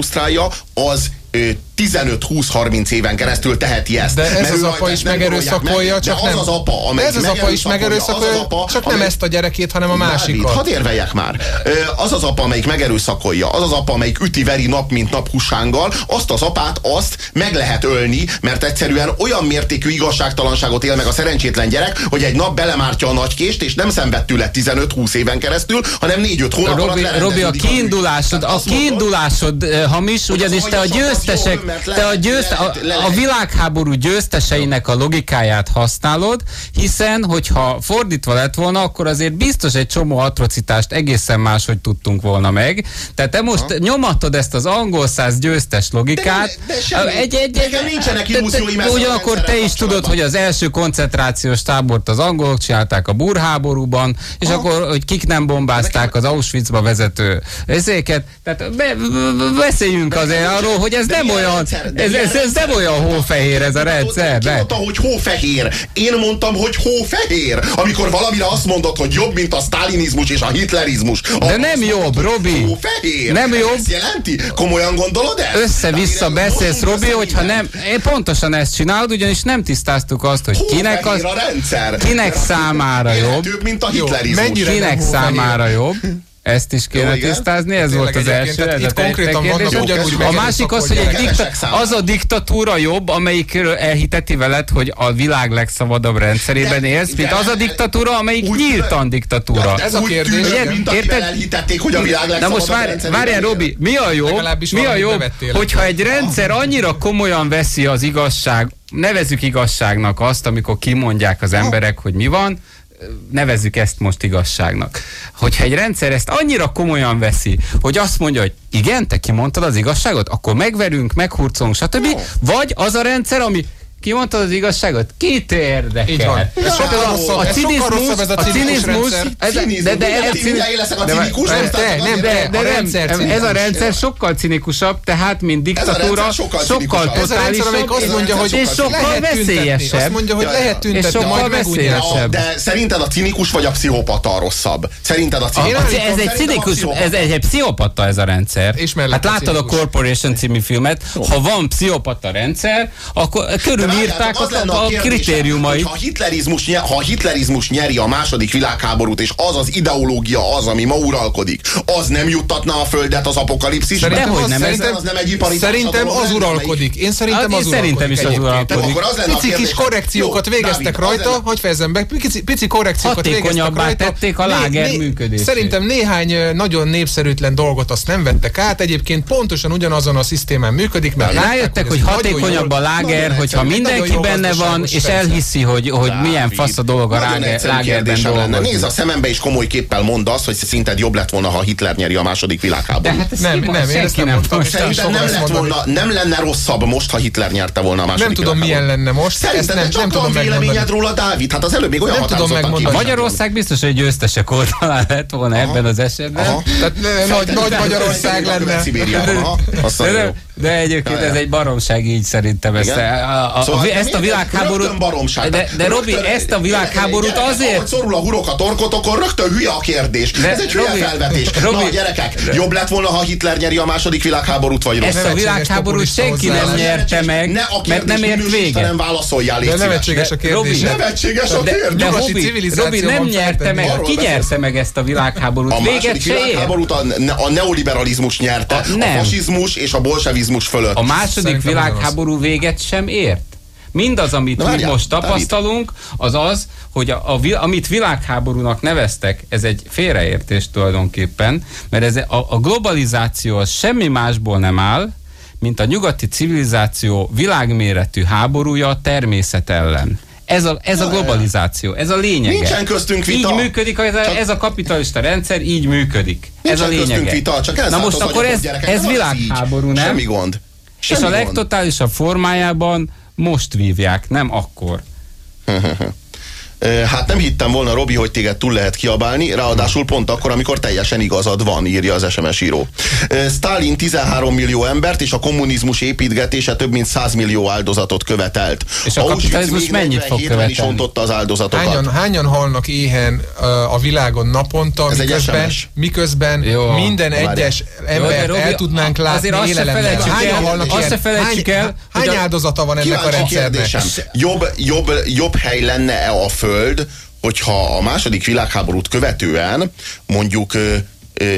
az 15-20-30 éven keresztül teheti ezt. De ez az apa is megerőszakolja, csak nem. az az apa, amely ez az apa is megerőszakolja, apa, csak nem ezt a gyerekét, hanem a másikat. Hadd érveljek már. Az az apa, amelyik megerőszakolja, az az apa, amelyik üti-veri nap, mint nap húsánggal, azt az apát, azt meg lehet ölni, mert egyszerűen olyan mértékű igazságtalanságot él meg a szerencsétlen gyerek, hogy egy nap belemártja a nagykést, és nem szenved tőle 15-20 éven keresztül, hanem 4-5 hónap Robi, alatt Robi, a kiindulásod, a kiindulásod hamis, ugyanis te a győz győztesek, te a, győzt, a, a világháború győzteseinek a logikáját használod, hiszen, hogyha fordítva lett volna, akkor azért biztos egy csomó atrocitást egészen máshogy tudtunk volna meg. Tehát te most ha? nyomatod ezt az angol száz győztes logikát. De, de semmi, egy, egy, egy, nincsenek illúzióim Ugyanakkor te is tudod, hogy az első koncentrációs tábort az angolok csinálták a burháborúban, és ha? akkor, hogy kik nem bombázták az Auschwitzba vezető ezéket. Tehát be, beszéljünk azért arról, hogy ez nem olyan, ez, ez, ez nem olyan hófehér ez a rendszer. Ki mondta, hogy hófehér? Én mondtam, hogy hófehér. Amikor valamire azt mondod, hogy jobb, mint a sztálinizmus és a hitlerizmus. De nem jobb, Robi. Hófehér. Nem jobb. Ezt jelenti? Komolyan gondolod ezt? Össze-vissza beszélsz, Robi, hogyha nem, én pontosan ezt csinálod, ugyanis nem tisztáztuk azt, hogy kinek az, a rendszer. kinek számára jobb. mint a hitlerizmus. Kinek számára jobb. Ezt is kéne Jó, tisztázni, ez volt az első. Ez itt konkrétan vannak ugyanúgy A másik az, hogy egy dikta, az a diktatúra jobb, amelyik elhiteti veled, hogy a világ legszabadabb rendszerében élsz, mint az a diktatúra, amelyik nyíltan diktatúra. Ez a kérdés. Érted? elhitették, hogy a világ legszabadabb Na most vár, várjál, Robi, mi a jobb, mi a jobb, hogyha egy rendszer annyira komolyan veszi az igazság, nevezük igazságnak azt, amikor kimondják az emberek, hogy mi van, nevezzük ezt most igazságnak. Hogyha egy rendszer ezt annyira komolyan veszi, hogy azt mondja, hogy igen, te kimondtad az igazságot, akkor megverünk, meghurcolunk, stb. Vagy az a rendszer, ami Kimondtad az igazságot? Kit érdekel? Így van. Ez sokkal rosszabb, a cinizmus, a cinizmus, de, de ez a cinizmus, nem, de, de, nem, ez a rendszer sokkal cinikusabb, tehát mint diktatúra, sokkal totálisabb, azt mondja, hogy és sokkal veszélyesebb. Azt mondja, hogy lehet tüntetni, sokkal veszélyesebb. De szerinted a cinikus vagy a pszichopata rosszabb? Szerinted a cinikus? Ez egy cinikus, ez egy pszichopata ez a rendszer. Hát láttad a Corporation című filmet, ha van pszichopata rendszer, akkor körül írták az lenne a, a kritériumait. Ha a, hitlerizmus, nyer, ha a hitlerizmus nyeri a második világháborút, és az az ideológia az, ami ma uralkodik, az nem juttatna a földet az apokalipszisbe? Szerintem az, nem, szerintem, az nem egy ipari Szerintem az uralkodik. Én szerintem hát az. Szerintem is az uralkodik. Pici kis korrekciókat végeztek rajta, hogy fejezem be, pici korrekciókat végeztek rajta. tették a láger működését. Szerintem néhány nagyon népszerűtlen dolgot azt nem vettek át. Egyébként pontosan ugyanazon a szisztémán működik, mert rájöttek, hogy hatékonyabb a láger, hogyha mind mindenki benne van, és elhiszi, hogy, hogy milyen fasz a dolog a lágerben dolgozni. Nézd a szemembe is komoly képpel mond azt, hogy szinted jobb lett volna, ha Hitler nyeri a második világháborút. Hát nem, nem, én ezt nem mondtam. Szerintem nem, lett volna, nem lenne rosszabb most, ha Hitler nyerte volna a második Nem tudom, milyen lenne most. Szerintem nem, nem tudom véleményed róla, Dávid? Hát az előbb még olyan nem tudom megmondani. Magyarország biztos, hogy győztesek oldalán lett volna ebben az esetben. Tehát nagy Magyarország lenne. De egyébként ez egy baromság így szerintem. Ezt, a, a, szóval ezt a világháborút... baromság. De, de Robi, ezt a világháborút azért... Ahogy szorul a hurok a torkotokon, rögtön hülye a kérdés. De, ez egy hülye Robi, felvetés. Robi, Na, gyerekek, jobb lett volna, ha Hitler nyeri a második világháborút, vagy rossz. Ezt a világháborút senki nem nyerte meg, ne a mert nem ért vége. Nem válaszoljál, légy De nevetséges a kérdés. Nevetséges a kérdés. De Robi, nem nyerte meg. Ki nyerte meg ezt a világháborút? A második világháborút a neoliberalizmus nyerte. A fasizmus és a bolsevizmus fölött. A második világháború véget sem ért? Mindaz, amit Na, mi most tapasztalunk, az az, hogy a, a, amit világháborúnak neveztek, ez egy félreértés tulajdonképpen, mert ez a, a globalizáció az semmi másból nem áll, mint a nyugati civilizáció világméretű háborúja a természet ellen. Ez a, ez a globalizáció, ez a lényege. Nincsen köztünk vita. Így működik, ez a, ez a kapitalista rendszer, így működik. Nincsen ez a lényege. vita, csak ez Na most akkor ez, ez világháború, nem? Semmi gond. Semmi És a legtotálisabb formájában most vívják, nem akkor. <laughs> Hát nem hittem volna, Robi, hogy téged túl lehet kiabálni, ráadásul pont akkor, amikor teljesen igazad van, írja az SMS író. Stalin 13 millió embert és a kommunizmus építgetése több mint 100 millió áldozatot követelt. És a kapitalizmus mennyit fog követelni? is az áldozatokat. Hányan, hányan halnak éhen a világon naponta, Ez miközben, miközben Jó, minden egyes ember el tudnánk látni azért élelemben. Hányan halnak azt se felejtsük el, hány, hány áldozata van ennek a rendszernek? Jobb, jobb, jobb hely lenne-e a föld, Föld, hogyha a második világháborút követően mondjuk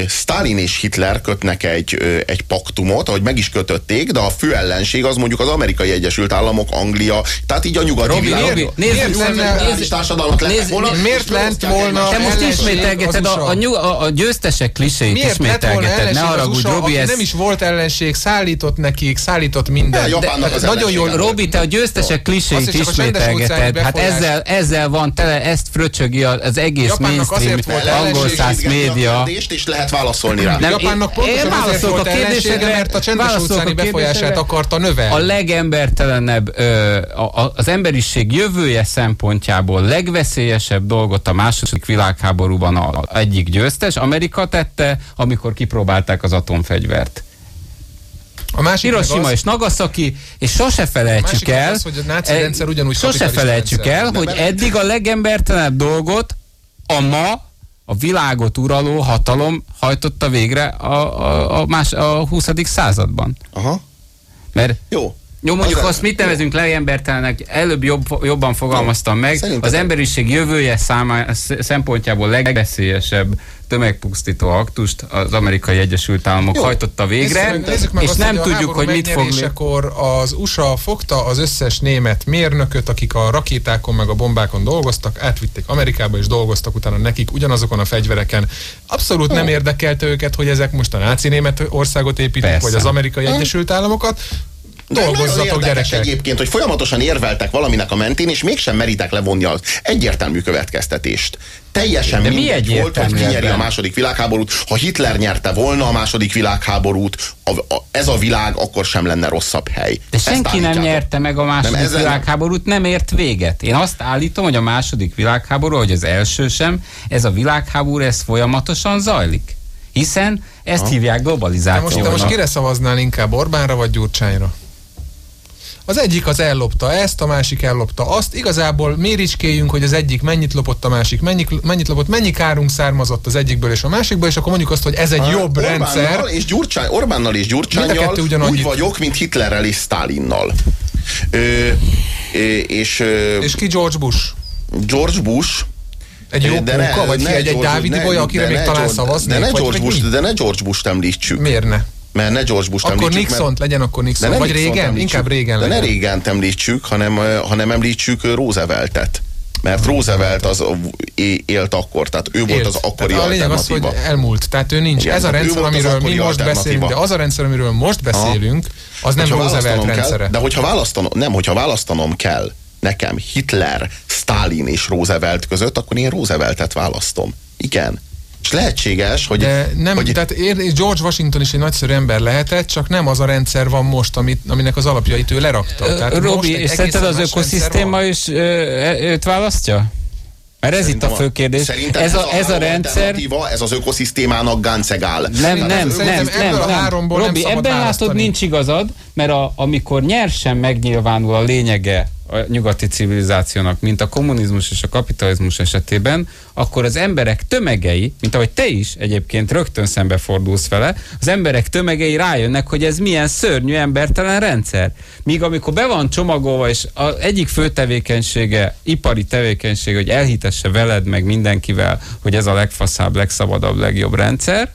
Stalin és Hitler kötnek egy, egy paktumot, ahogy meg is kötötték, de a fő ellenség az mondjuk az amerikai Egyesült Államok, Anglia, tehát így a nyugati Robi, világ. Robi, nézzük nézd, társadalmat nézd, volna. Miért lent volna Te most ismételgeted a, a, a, a győztesek kliséit ismételgeted, ne haragudj, Robi, ez... nem is volt ellenség, szállított nekik, szállított minden. nagyon jól, Robi, te a győztesek kliséit ismételgeted, hát ezzel, ezzel van tele, ezt fröcsögi az egész mainstream angol száz média. Lehet válaszolni rá. Nem, Japánnak pontosan azért volt a kérdésedre, mert a csendes óceáni befolyását akarta növelni. A legembertelenebb, az emberiség jövője szempontjából legveszélyesebb dolgot a második világháborúban a egyik győztes, Amerika tette, amikor kipróbálták az atomfegyvert. A másik Hiroshima az, és Nagasaki, és sose felejtsük el, az, hogy a náci rendszer ugyanúgy sose felejtsük rendszer. el, hogy eddig a legembertelenebb dolgot a ma a világot uraló hatalom hajtotta végre a, a, a, más, a 20. században. Aha. Mert Jó. Jó, mondjuk az azt mit nevezünk legembertelenek, előbb jobb, jobban fogalmaztam meg, Szerintem az emberiség jövője száma, szempontjából legveszélyesebb tömegpusztító aktust az amerikai Egyesült Államok Jó. hajtotta végre, nézzük meg és azt, nem tudjuk, hogy mit fog... akkor az USA fogta az összes német mérnököt, akik a rakétákon meg a bombákon dolgoztak, átvitték Amerikába és dolgoztak utána nekik ugyanazokon a fegyvereken. Abszolút nem érdekelte őket, hogy ezek most a náci német országot építik, Persze. vagy az amerikai Egyesült Államokat dolgozzatok gyerekek. egyébként, hogy folyamatosan érveltek valaminek a mentén, és mégsem meritek levonni az egyértelmű következtetést. Teljesen De mi volt, hogy kinyeri a második világháborút. Ha Hitler nyerte volna a második világháborút, a, a, ez a világ akkor sem lenne rosszabb hely. De senki nem nyerte meg a második nem, világháborút, nem ért véget. Én azt állítom, hogy a második világháború, hogy az első sem, ez a világháború, ez folyamatosan zajlik. Hiszen ezt ha? hívják globalizációnak. De most, de most kire szavaznál inkább Orbánra vagy Gyurcsányra? Az egyik az ellopta ezt, a másik ellopta azt. Igazából méricskéljünk, hogy az egyik mennyit lopott, a másik mennyit, mennyit lopott, mennyi kárunk származott az egyikből és a másikből, és akkor mondjuk azt, hogy ez egy a jobb Orbánnal rendszer. És Gyurcsány, Orbánnal és Gyurcsányjal úgy vagyok, mint Hitlerrel és Stalinnal. Ö, és, ö, és ki George Bush? George Bush, egy jó de ne, vagy ne, egy, egy Dávidi bolya, akire még talán szavaznék? De ne George Bush, de ne George Bush-t említsük. Miért ne? Mert ne George Bush Akkor Nixon mert... legyen akkor Nixon. Vagy Nixon régen? Említsük. Inkább régen De legyen. ne régen említsük, hanem, hanem említsük Rooseveltet. Mert Roosevelt az élt akkor, tehát ő volt élt. az akkori tehát a lényeg az, hogy elmúlt, tehát ő nincs. Igen, Ez a rendszer, amiről mi most beszélünk, de az a rendszer, amiről most beszélünk, az nem Roosevelt rendszere. Kell, de hogyha választanom, nem, hogyha választanom kell nekem Hitler, Stalin és Roosevelt között, akkor én Rooseveltet választom. Igen. És lehetséges, hogy... De nem, hogy... tehát George Washington is egy nagyszerű ember lehetett, csak nem az a rendszer van most, amit, aminek az alapjait ő lerakta. Tehát Robi, és szerinted az ökoszisztéma is ö, őt választja? Mert ez Szerintem itt a fő kérdés. ez, ez, a, ez a, a rendszer... Ez az ökoszisztémának gáncegál. Nem, nem, nem, nem, nem, nem. Robi, nem ebben látod nincs igazad, mert a, amikor nyersen megnyilvánul a lényege a nyugati civilizációnak, mint a kommunizmus és a kapitalizmus esetében, akkor az emberek tömegei, mint ahogy te is egyébként rögtön szembefordulsz vele, az emberek tömegei rájönnek, hogy ez milyen szörnyű embertelen rendszer. Míg amikor be van csomagolva, és az egyik fő tevékenysége, ipari tevékenysége, hogy elhitesse veled meg mindenkivel, hogy ez a legfaszább, legszabadabb, legjobb rendszer,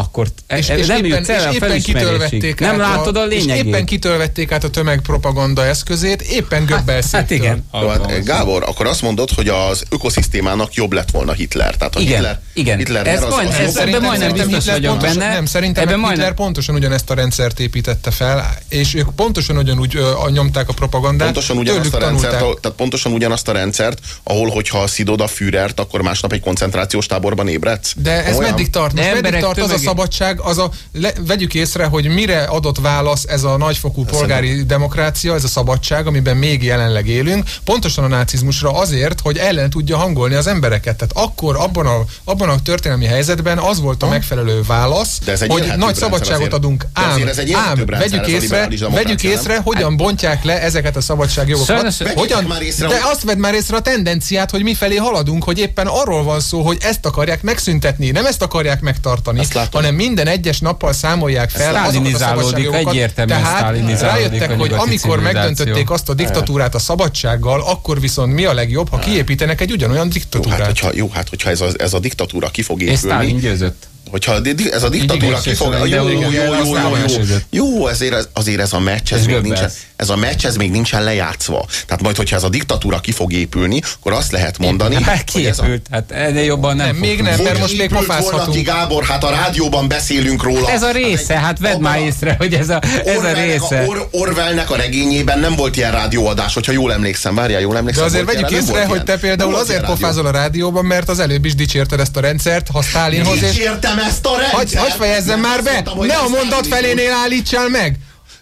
akkor és, e- és nem éppen, jutsz el és éppen kitölvették Nem látod a lényegét. És éppen kitölvették át a tömegpropaganda eszközét, éppen göbbel hát, hát igen. Hát, Gábor, akkor azt mondod, hogy az ökoszisztémának jobb lett volna Hitler. Tehát a igen, Hitler, igen. Hitler ez, az, majd, az ez ebben majdnem biztos Hitler vagyok pontosan, benne. Nem, szerintem ebben Hitler majdnem... pontosan ugyanezt a rendszert építette fel, és ők pontosan ugyanúgy ö, nyomták a propagandát. Pontosan ugyanazt a rendszert, tehát pontosan ugyanazt a rendszert, ahol, hogyha szidod a Führert, akkor másnap egy koncentrációs táborban ébredsz. De ez meddig tart? meddig tart az a szabadság, az a, le, vegyük észre, hogy mire adott válasz ez a nagyfokú polgári Szerintem. demokrácia, ez a szabadság, amiben még jelenleg élünk, pontosan a nácizmusra azért, hogy ellen tudja hangolni az embereket. Tehát akkor abban a, abban a történelmi helyzetben az volt a ha? megfelelő válasz, De ez egy hogy nagy szabadságot azért, adunk. Ám, ez egy ám vegyük észre, vegyük észre, hogyan bontják le ezeket a szabadságjogokat. Hogyan, már észre, de azt vedd már észre a tendenciát, hogy mifelé haladunk, hogy éppen arról van szó, hogy ezt akarják megszüntetni, nem ezt akarják megtartani, hanem minden egyes nappal számolják fel azokat a egyértelműen Tehát rájöttek, hogy amikor megdöntötték azt a diktatúrát a szabadsággal, akkor viszont mi a legjobb, ha kiépítenek egy ugyanolyan diktatúrát. Jó, hát hogyha, jó, hát hogyha ez a, ez a diktatúra ki fog épülni. És győzött hogyha ez a diktatúra kifog, jó, jó, jó, jó, jó, jó, jó, ezért, azért ez a meccs, ez, még nincsen, ez a meccs, ez még nincsen lejátszva. Tehát majd, hogyha ez a diktatúra ki fog épülni, akkor azt lehet mondani, <laughs> hát a... hát ennél jobban nem. nem még nem, mert most még pofázhatunk. Gábor, hát a rádióban beszélünk róla. Hát ez a része, hát, hát vedd már észre, hogy ez a, ez a része. A Or Orwellnek a regényében nem volt ilyen rádióadás, hogyha jól emlékszem, várjál, jól emlékszem. De azért vegyük észre, hogy te például azért pofázol a rádióban, mert az előbb is dicsérted ezt a rendszert, ha Stálinhoz. Dicsértem ezt a rendszert! Hogy fejezzem már be? Ne a mondat felénél állítsál meg!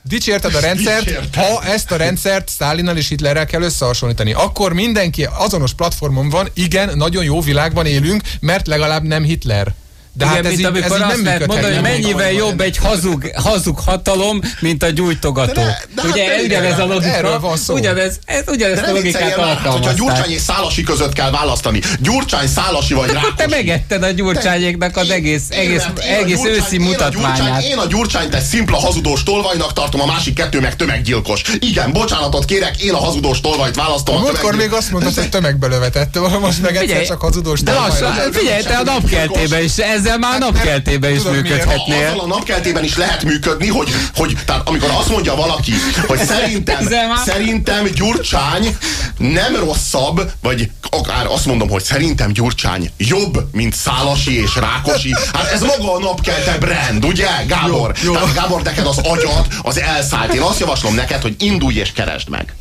Dicsérted a rendszert, Dicsértem. ha ezt a rendszert Stalinnal és Hitlerrel kell összehasonlítani. Akkor mindenki azonos platformon van, igen, nagyon jó világban élünk, mert legalább nem Hitler. De Igen, hát ez mint így, amikor ez azt lehet mondani, hogy mennyivel jobb egy hazug, hazug hatalom, mint a gyújtogató. De, de Ugye hát ugyanez a logika. Erről van szó. Ugyanez, ez, ugyanez a logikát alkalmazták. Hogyha Gyurcsány és Szálasi között kell választani. Gyurcsány, Szálasi vagy Rákosi. Te megetted a Gyurcsányéknak az egész, egész, egész őszi mutatmányát. Én a Gyurcsányt egy szimpla hazudós tolvajnak tartom, a másik kettő meg tömeggyilkos. Igen, bocsánatot kérek, én a hazudós tolvajt választom. A múltkor még azt mondtad, hogy tömegbe lövetett, most meg egyszer csak hazudós tolvaj. Figyelj, te a napkeltében is ezzel ezzel már napkeltében is működhetnél. Azzal a napkeltében is lehet működni, hogy, hogy tehát amikor azt mondja valaki, hogy szerintem, szerintem Gyurcsány nem rosszabb, vagy akár azt mondom, hogy szerintem Gyurcsány jobb, mint Szálasi és Rákosi. Hát ez maga a napkelte brand, ugye, Gábor? Jó, jó. Tehát Gábor, neked az agyad az elszállt. Én azt javaslom neked, hogy indulj és keresd meg.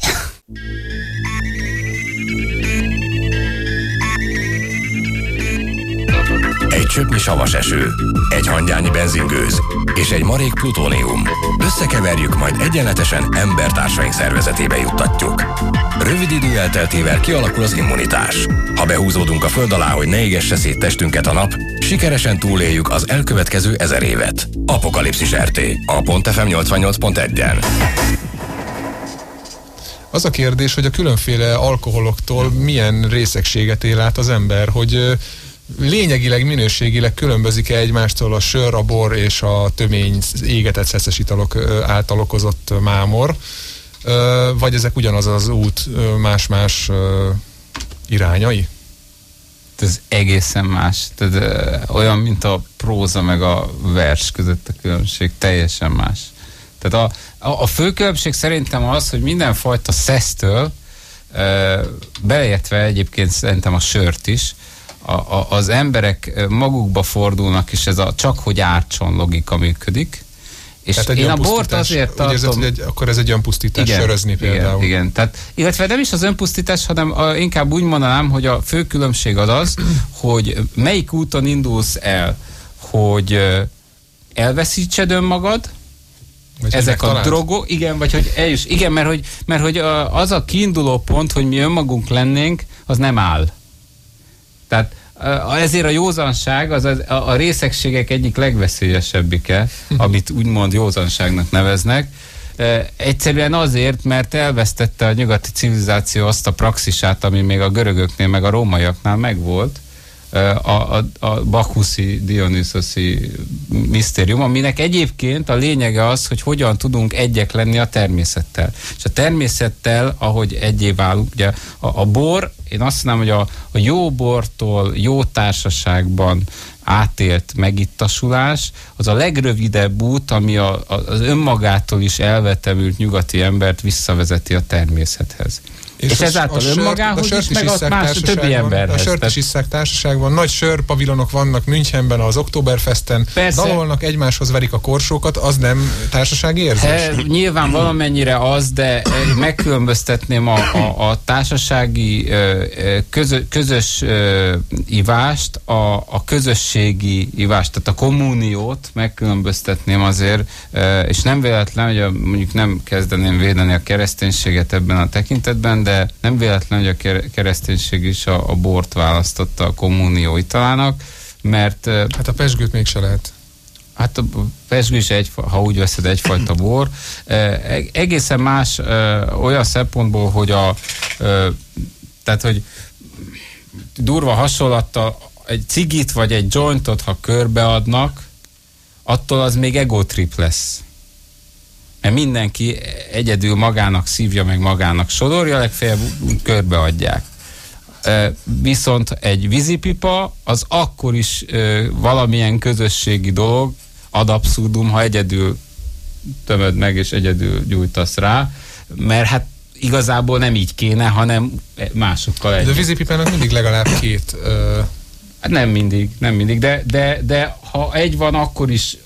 Egy csöpnyi savas eső, egy hangyányi benzingőz és egy marék plutónium. Összekeverjük, majd egyenletesen embertársaink szervezetébe juttatjuk. Rövid idő elteltével kialakul az immunitás. Ha behúzódunk a föld alá, hogy ne égesse szét testünket a nap, sikeresen túléljük az elkövetkező ezer évet. Apokalipszis RT. A .fm 88.1-en. Az a kérdés, hogy a különféle alkoholoktól milyen részegséget él át az ember, hogy lényegileg, minőségileg különbözik-e egymástól a sör, a bor és a tömény égetett szeszes italok által okozott mámor, vagy ezek ugyanaz az út más-más irányai? Ez egészen más. Tehát, olyan, mint a próza meg a vers között a különbség, teljesen más. Tehát a, a, a fő különbség szerintem az, hogy mindenfajta szesztől, beleértve egyébként szerintem a sört is, a, a, az emberek magukba fordulnak, és ez a csak hogy ártson logika működik. És Tehát egy én a bort azért tartom... Érzed, hogy egy, akkor ez egy önpusztítás igen, sörözni például. Igen, igen. Tehát, illetve nem is az önpusztítás, hanem a, inkább úgy mondanám, hogy a fő különbség az az, <clears throat> hogy melyik úton indulsz el, hogy elveszítsed önmagad, vagy ezek a drogok, igen, vagy hogy eljus, igen, mert hogy, mert hogy az a kiinduló pont, hogy mi önmagunk lennénk, az nem áll. Tehát ezért a józanság az a, a részegségek egyik legveszélyesebbike, <laughs> amit úgymond józanságnak neveznek. Egyszerűen azért, mert elvesztette a nyugati civilizáció azt a praxisát, ami még a görögöknél, meg a rómaiaknál megvolt, a, a, a Bakuszi, Dionysoszi misztérium, aminek egyébként a lényege az, hogy hogyan tudunk egyek lenni a természettel. És a természettel, ahogy egyé válunk, ugye a, a bor, én azt mondom, hogy a, a jó bortól, jó társaságban átélt megittasulás, az a legrövidebb út, ami a, a, az önmagától is elvetemült nyugati embert visszavezeti a természethez. És, és ezáltal a önmagához a is, meg a más többi emberhez. A sört is isszák társaságban. Nagy sörpavilonok vannak Münchenben az Oktoberfesten. Persze. Dalolnak, egymáshoz verik a korsókat, az nem társasági érzés? He, nyilván valamennyire az, de megkülönböztetném a, a, a társasági közö, közös ivást, a, a közösségi ivást, tehát a kommuniót megkülönböztetném azért, és nem véletlen, hogy a, mondjuk nem kezdeném védeni a kereszténységet ebben a tekintetben, de nem véletlen, hogy a kereszténység is a, a bort választotta a kommunió italának, mert... Hát a pesgőt mégse lehet. Hát a pesgő is, egy, ha úgy veszed, egyfajta <clears throat> bor. E, egészen más olyan szempontból, hogy a tehát, hogy durva hasonlattal egy cigit vagy egy jointot, ha körbeadnak, attól az még egotrip lesz mert mindenki egyedül magának szívja, meg magának sodorja, legfeljebb körbeadják. Viszont egy vízipipa az akkor is valamilyen közösségi dolog, ad abszurdum, ha egyedül tömöd meg és egyedül gyújtasz rá, mert hát igazából nem így kéne, hanem másokkal együtt. De a vízipipának mindig legalább két... Ö... Hát nem mindig, nem mindig, de, de, de ha egy van, akkor is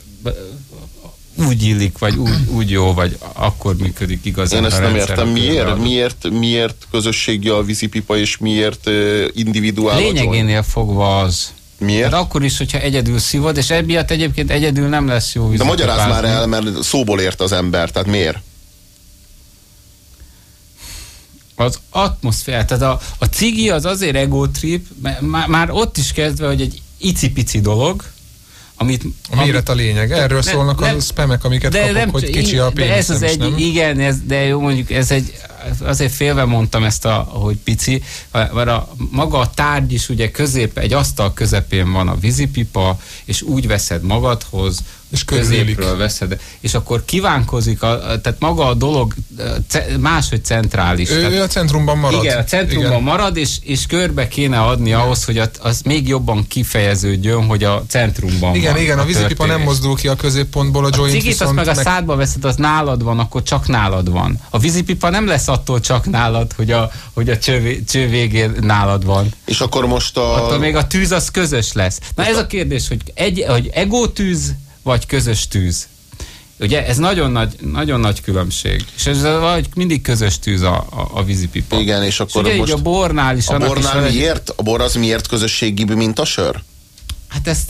úgy illik, vagy úgy, úgy jó, vagy akkor működik igazán Én ezt nem értem. Miért, miért, miért közösségi a vízipipa, és miért individuális? Lényegénél fogva az. Miért? Hát akkor is, hogyha egyedül szívod, és emiatt egyébként egyedül nem lesz jó vízipipázni. De magyarázz már el, mert szóból ért az ember, tehát miért? az atmoszféra, tehát a, a cigi az azért ego trip, mert már, már ott is kezdve, hogy egy icipici dolog, amit... A méret a lényeg. Erről de, szólnak nem, a spamek, amiket de kapok, nem, hogy kicsi a pénz. Ez az egy, nem? igen, ez, de jó, mondjuk ez egy, azért félve mondtam ezt, a, hogy pici, mert a, maga a tárgy is ugye közép, egy asztal közepén van a vízipipa, és úgy veszed magadhoz, és középről veszed, és akkor kívánkozik, a, tehát maga a dolog máshogy centrális. Ő, tehát, ő a centrumban marad. Igen, a centrumban igen. marad, és, és körbe kéne adni igen. ahhoz, hogy az még jobban kifejeződjön, hogy a centrumban Igen, van igen, a, a vízipipa nem mozdul ki a középpontból, a joint a cigit azt meg a szádba veszed, az nálad van, akkor csak nálad van. A vízipipa nem lesz attól csak nálad, hogy a, hogy a cső, cső végén nálad van. És akkor most a... Attól még a tűz az közös lesz. Na ez a kérdés, hogy, egy, hogy ego tűz, vagy közös tűz. Ugye ez nagyon nagy, nagyon nagy különbség. És ez vagy mindig közös tűz a, a, a vízipipa. Igen, és akkor és ugye most a bornál is. A bornál is miért? A bor az miért közösségibb, mint a sör? Hát ezt,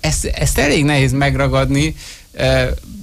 ezt, ezt elég nehéz megragadni,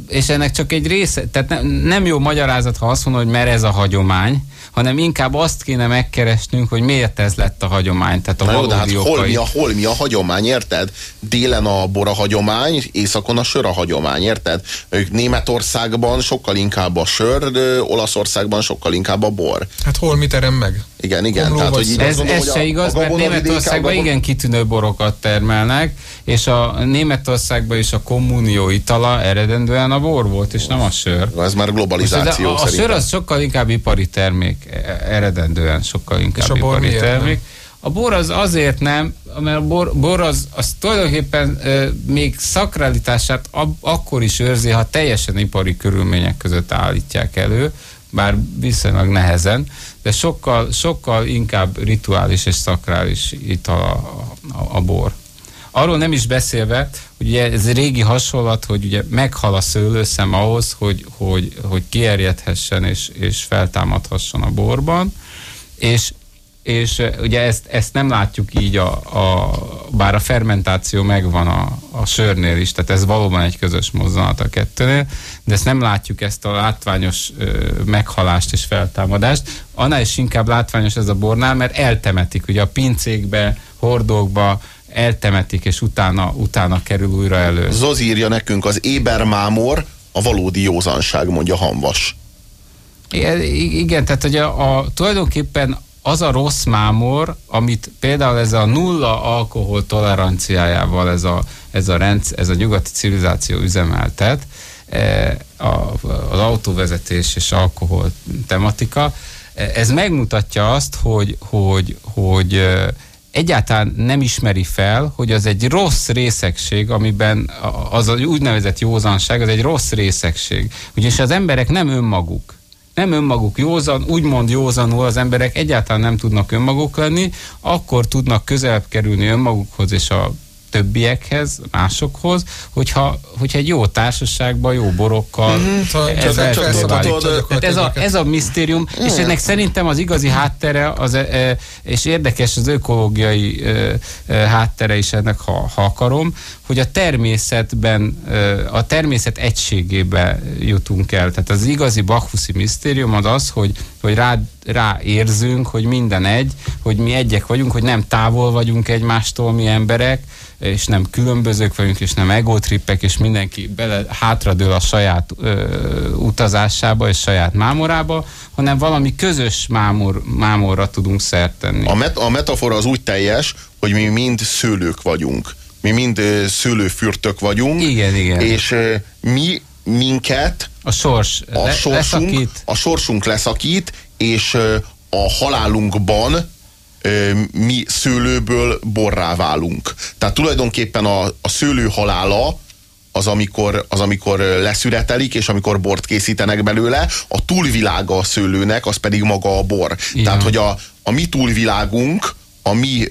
és ennek csak egy része, tehát ne, nem jó magyarázat, ha azt mondod, hogy mert ez a hagyomány, hanem inkább azt kéne megkeresnünk, hogy miért ez lett a hagyomány. Tehát a Na de hát hol mi, a, hol mi a hagyomány, érted? Délen a bor a hagyomány, északon a sör a hagyomány, érted? Ők Németországban sokkal inkább a sör, de Olaszországban sokkal inkább a bor. Hát hol mit terem meg? Igen, igen. tehát, hogy ez, mondom, ez se igaz, a, mert Németországban igen kitűnő borokat termelnek, és a Németországban is a kommunió itala eredendően a bor volt, és nem a sör. Ez már globalizáció a, a sör az sokkal inkább ipari termék, eredendően sokkal inkább és a bor ipari termék. Nem? A bor az azért nem, mert a bor, bor az, az tulajdonképpen e, még szakralitását ab, akkor is őrzi, ha teljesen ipari körülmények között állítják elő, bár viszonylag nehezen, de sokkal, sokkal inkább rituális és szakrális ital a, a, a bor. Arról nem is beszélve, ugye ez régi hasonlat, hogy ugye meghal a szőlőszem ahhoz, hogy, hogy, hogy kierjedhessen és, és feltámadhasson a borban, és és ugye ezt, ezt nem látjuk így, a, a, bár a fermentáció megvan a, a sörnél is, tehát ez valóban egy közös mozzanat a kettőnél, de ezt nem látjuk ezt a látványos ö, meghalást és feltámadást. Annál is inkább látványos ez a bornál, mert eltemetik, ugye a pincékbe, hordókba, eltemetik, és utána, utána kerül újra elő. Zoz írja nekünk, az ébermámor a valódi józanság, mondja Hanvas. Igen, igen tehát ugye a, a, tulajdonképpen az a rossz mámor, amit például ez a nulla alkohol toleranciájával ez a, ez a, rendsz, ez a nyugati civilizáció üzemeltet, e, a, az autóvezetés és alkohol tematika, e, ez megmutatja azt, hogy, hogy, hogy egyáltalán nem ismeri fel, hogy az egy rossz részegség, amiben az úgynevezett józanság, az egy rossz részegség. Ugyanis az emberek nem önmaguk nem önmaguk józan, úgymond józanul az emberek egyáltalán nem tudnak önmaguk lenni, akkor tudnak közelebb kerülni önmagukhoz és a többiekhez, másokhoz, hogyha, hogyha egy jó társaságban, jó borokkal mm-hmm. ez, a, ez a misztérium, mm. és ennek szerintem az igazi háttere, az, e, és érdekes az ökológiai e, e, háttere is ennek, ha, ha akarom, hogy a természetben, a természet egységébe jutunk el. Tehát az igazi Bachuszi misztérium az az, hogy, hogy rá, rá érzünk, hogy minden egy, hogy mi egyek vagyunk, hogy nem távol vagyunk egymástól mi emberek, és nem különbözők vagyunk, és nem egotrippek, és mindenki bele hátradől a saját ö, utazásába és saját mámorába, hanem valami közös mámor, mámorra tudunk szert tenni. A, met, a metafora az úgy teljes, hogy mi mind szőlők vagyunk. Mi mind ö, szőlőfürtök vagyunk. Igen, igen. És ö, mi minket a sors a le, sorsunk, leszakít. A sorsunk leszakít, és ö, a halálunkban mi szőlőből borrá válunk. Tehát tulajdonképpen a, a szőlő halála az amikor, az, amikor leszüretelik, és amikor bort készítenek belőle, a túlvilága a szőlőnek, az pedig maga a bor. Igen. Tehát, hogy a, a mi túlvilágunk, a mi,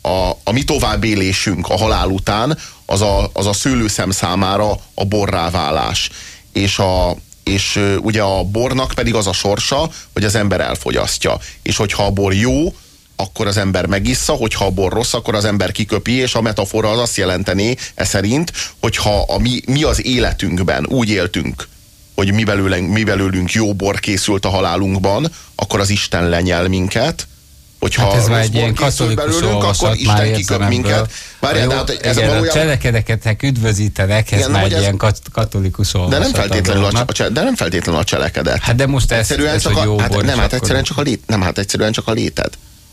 a, a mi továbbélésünk a halál után, az a, az a szőlőszem számára a borráválás. És, a, és ugye a bornak pedig az a sorsa, hogy az ember elfogyasztja. És hogyha a bor jó, akkor az ember megissza, hogyha a bor rossz, akkor az ember kiköpi, és a metafora az azt jelenteni e szerint, hogyha a mi, mi az életünkben úgy éltünk, hogy mi belőlünk, mi belőlünk jó bor készült a halálunkban, akkor az Isten lenyel minket, hogyha hát ez már egy ilyen katolikus belőlünk, akkor Isten kiköp minket. Várjál, de hát ez igen, valójában... a cselekedeket üdvözítenek, ez igen, már egy ez... ilyen katolikus olvasat. De nem feltétlenül a, a, de nem feltétlenül a cselekedet. Hát de most ez, egyszerűen ez, csak a, jó hát, nem, hát egyszerűen csak a lét, nem, hát egyszerűen csak a léted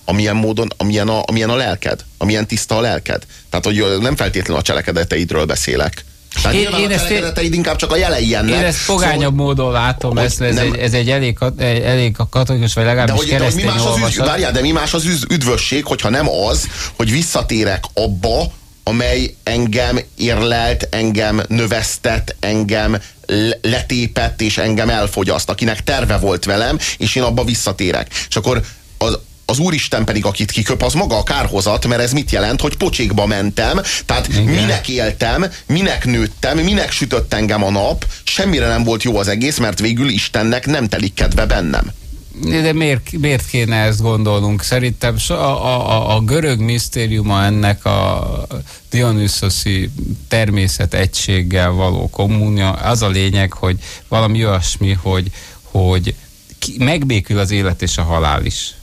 amilyen módon, amilyen a, amilyen a lelked, amilyen tiszta a lelked. Tehát, hogy nem feltétlenül a cselekedeteidről beszélek. Tehát én, én a cselekedeteid inkább csak a jelei ennek. Én ezt pogányabb szóval, módon látom, ezt, ez, nem, egy, ez egy elég, elég a katolikus, vagy legalábbis de hogy, keresztény de, hogy mi más az üz, várjál, de mi más az üz, üdvösség, hogyha nem az, hogy visszatérek abba, amely engem érlelt, engem növesztett, engem letépett, és engem elfogyaszt, akinek terve volt velem, és én abba visszatérek. És akkor az, az Úristen pedig, akit kiköp, az maga a kárhozat, mert ez mit jelent, hogy pocsékba mentem, tehát Igen. minek éltem, minek nőttem, minek sütött engem a nap, semmire nem volt jó az egész, mert végül Istennek nem telik kedve bennem. De miért, miért kéne ezt gondolnunk? Szerintem a, a, a görög misztériuma ennek a Dionysoszi természet egységgel való kommunia, az a lényeg, hogy valami olyasmi, hogy, hogy megbékül az élet és a halál is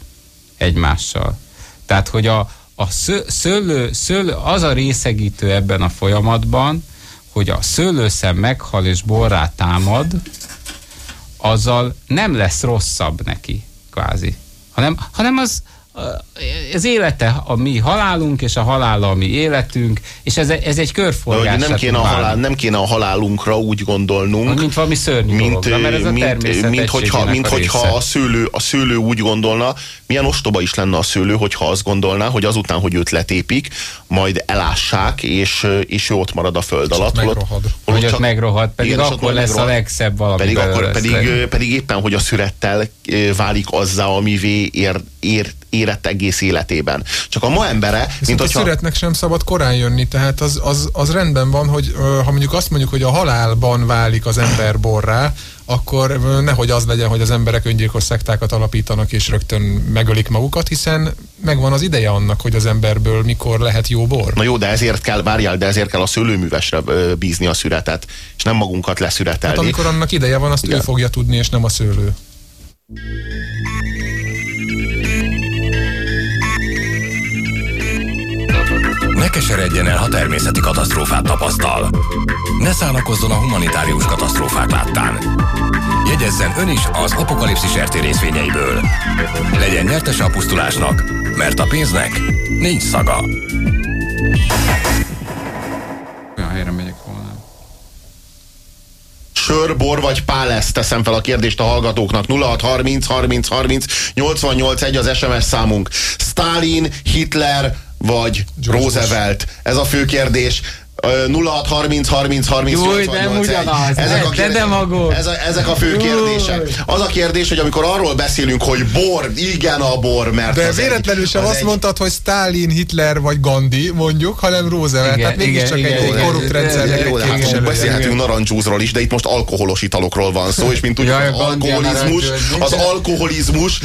egymással. Tehát, hogy a, a szőlő, szőlő, az a részegítő ebben a folyamatban, hogy a szőlőszem meghal és borrá támad, azzal nem lesz rosszabb neki, kvázi. Hanem, hanem az, az élete a mi halálunk, és a halála a mi életünk, és ez, ez egy körforgás. nem kéne, a halál, nem kéne a halálunkra úgy gondolnunk, mint valami szörnyű mint, dologra, mert ez a mint, mint hogyha, mint a hogyha a szőlő, a szőlő úgy gondolna, milyen ostoba is lenne a szőlő, hogyha azt gondolná, hogy azután, hogy őt letépik, majd elássák, és, és ő ott marad a föld alatt. Megrohad. Hogy ott megrohad, pedig igen, akkor lesz megrohad. a legszebb valami. Pedig, akkor, pedig, pedig éppen, hogy a szürettel válik azzá, amivé ér, ér, érett egész életében. Csak a ma embere... mint a szüretnek sem szabad korán jönni, tehát az, az, az rendben van, hogy ha mondjuk azt mondjuk, hogy a halálban válik az ember borrá, akkor nehogy az legyen, hogy az emberek öngyilkos szektákat alapítanak és rögtön megölik magukat, hiszen megvan az ideje annak, hogy az emberből mikor lehet jó bor. Na jó, de ezért kell, várjál, de ezért kell a szőlőművesre bízni a szüretet, és nem magunkat leszüretelni. Hát amikor annak ideje van, azt Igen. ő fogja tudni, és nem a szőlő. Ne keseredjen el, ha természeti katasztrófát tapasztal. Ne szánakozzon a humanitárius katasztrófák láttán. Jegyezzen ön is az apokalipszis RT részvényeiből. Legyen nyertes a pusztulásnak, mert a pénznek nincs szaga. Olyan helyre megyek volna. Sör, bor vagy pálesz? Teszem fel a kérdést a hallgatóknak. 0630 30 30 88 1 az SMS számunk. Stalin, Hitler, vagy George Roosevelt? Ez a fő kérdés. 06 30 30 30 Júj, 88 nem ugyanaz, ezek, a kérdés, ez a, ezek a fő kérdések. Az a kérdés, hogy amikor arról beszélünk, hogy bor, igen a bor, mert De véletlenül sem azt egy... mondtad, hogy Stalin, Hitler vagy Gandhi, mondjuk, hanem Roosevelt. Igen, Tehát mégiscsak egy, egy korrupt rendszer. Hát beszélhetünk narancsúzról is, de itt most alkoholos italokról van szó, és mint tudjuk, az alkoholizmus, az alkoholizmus?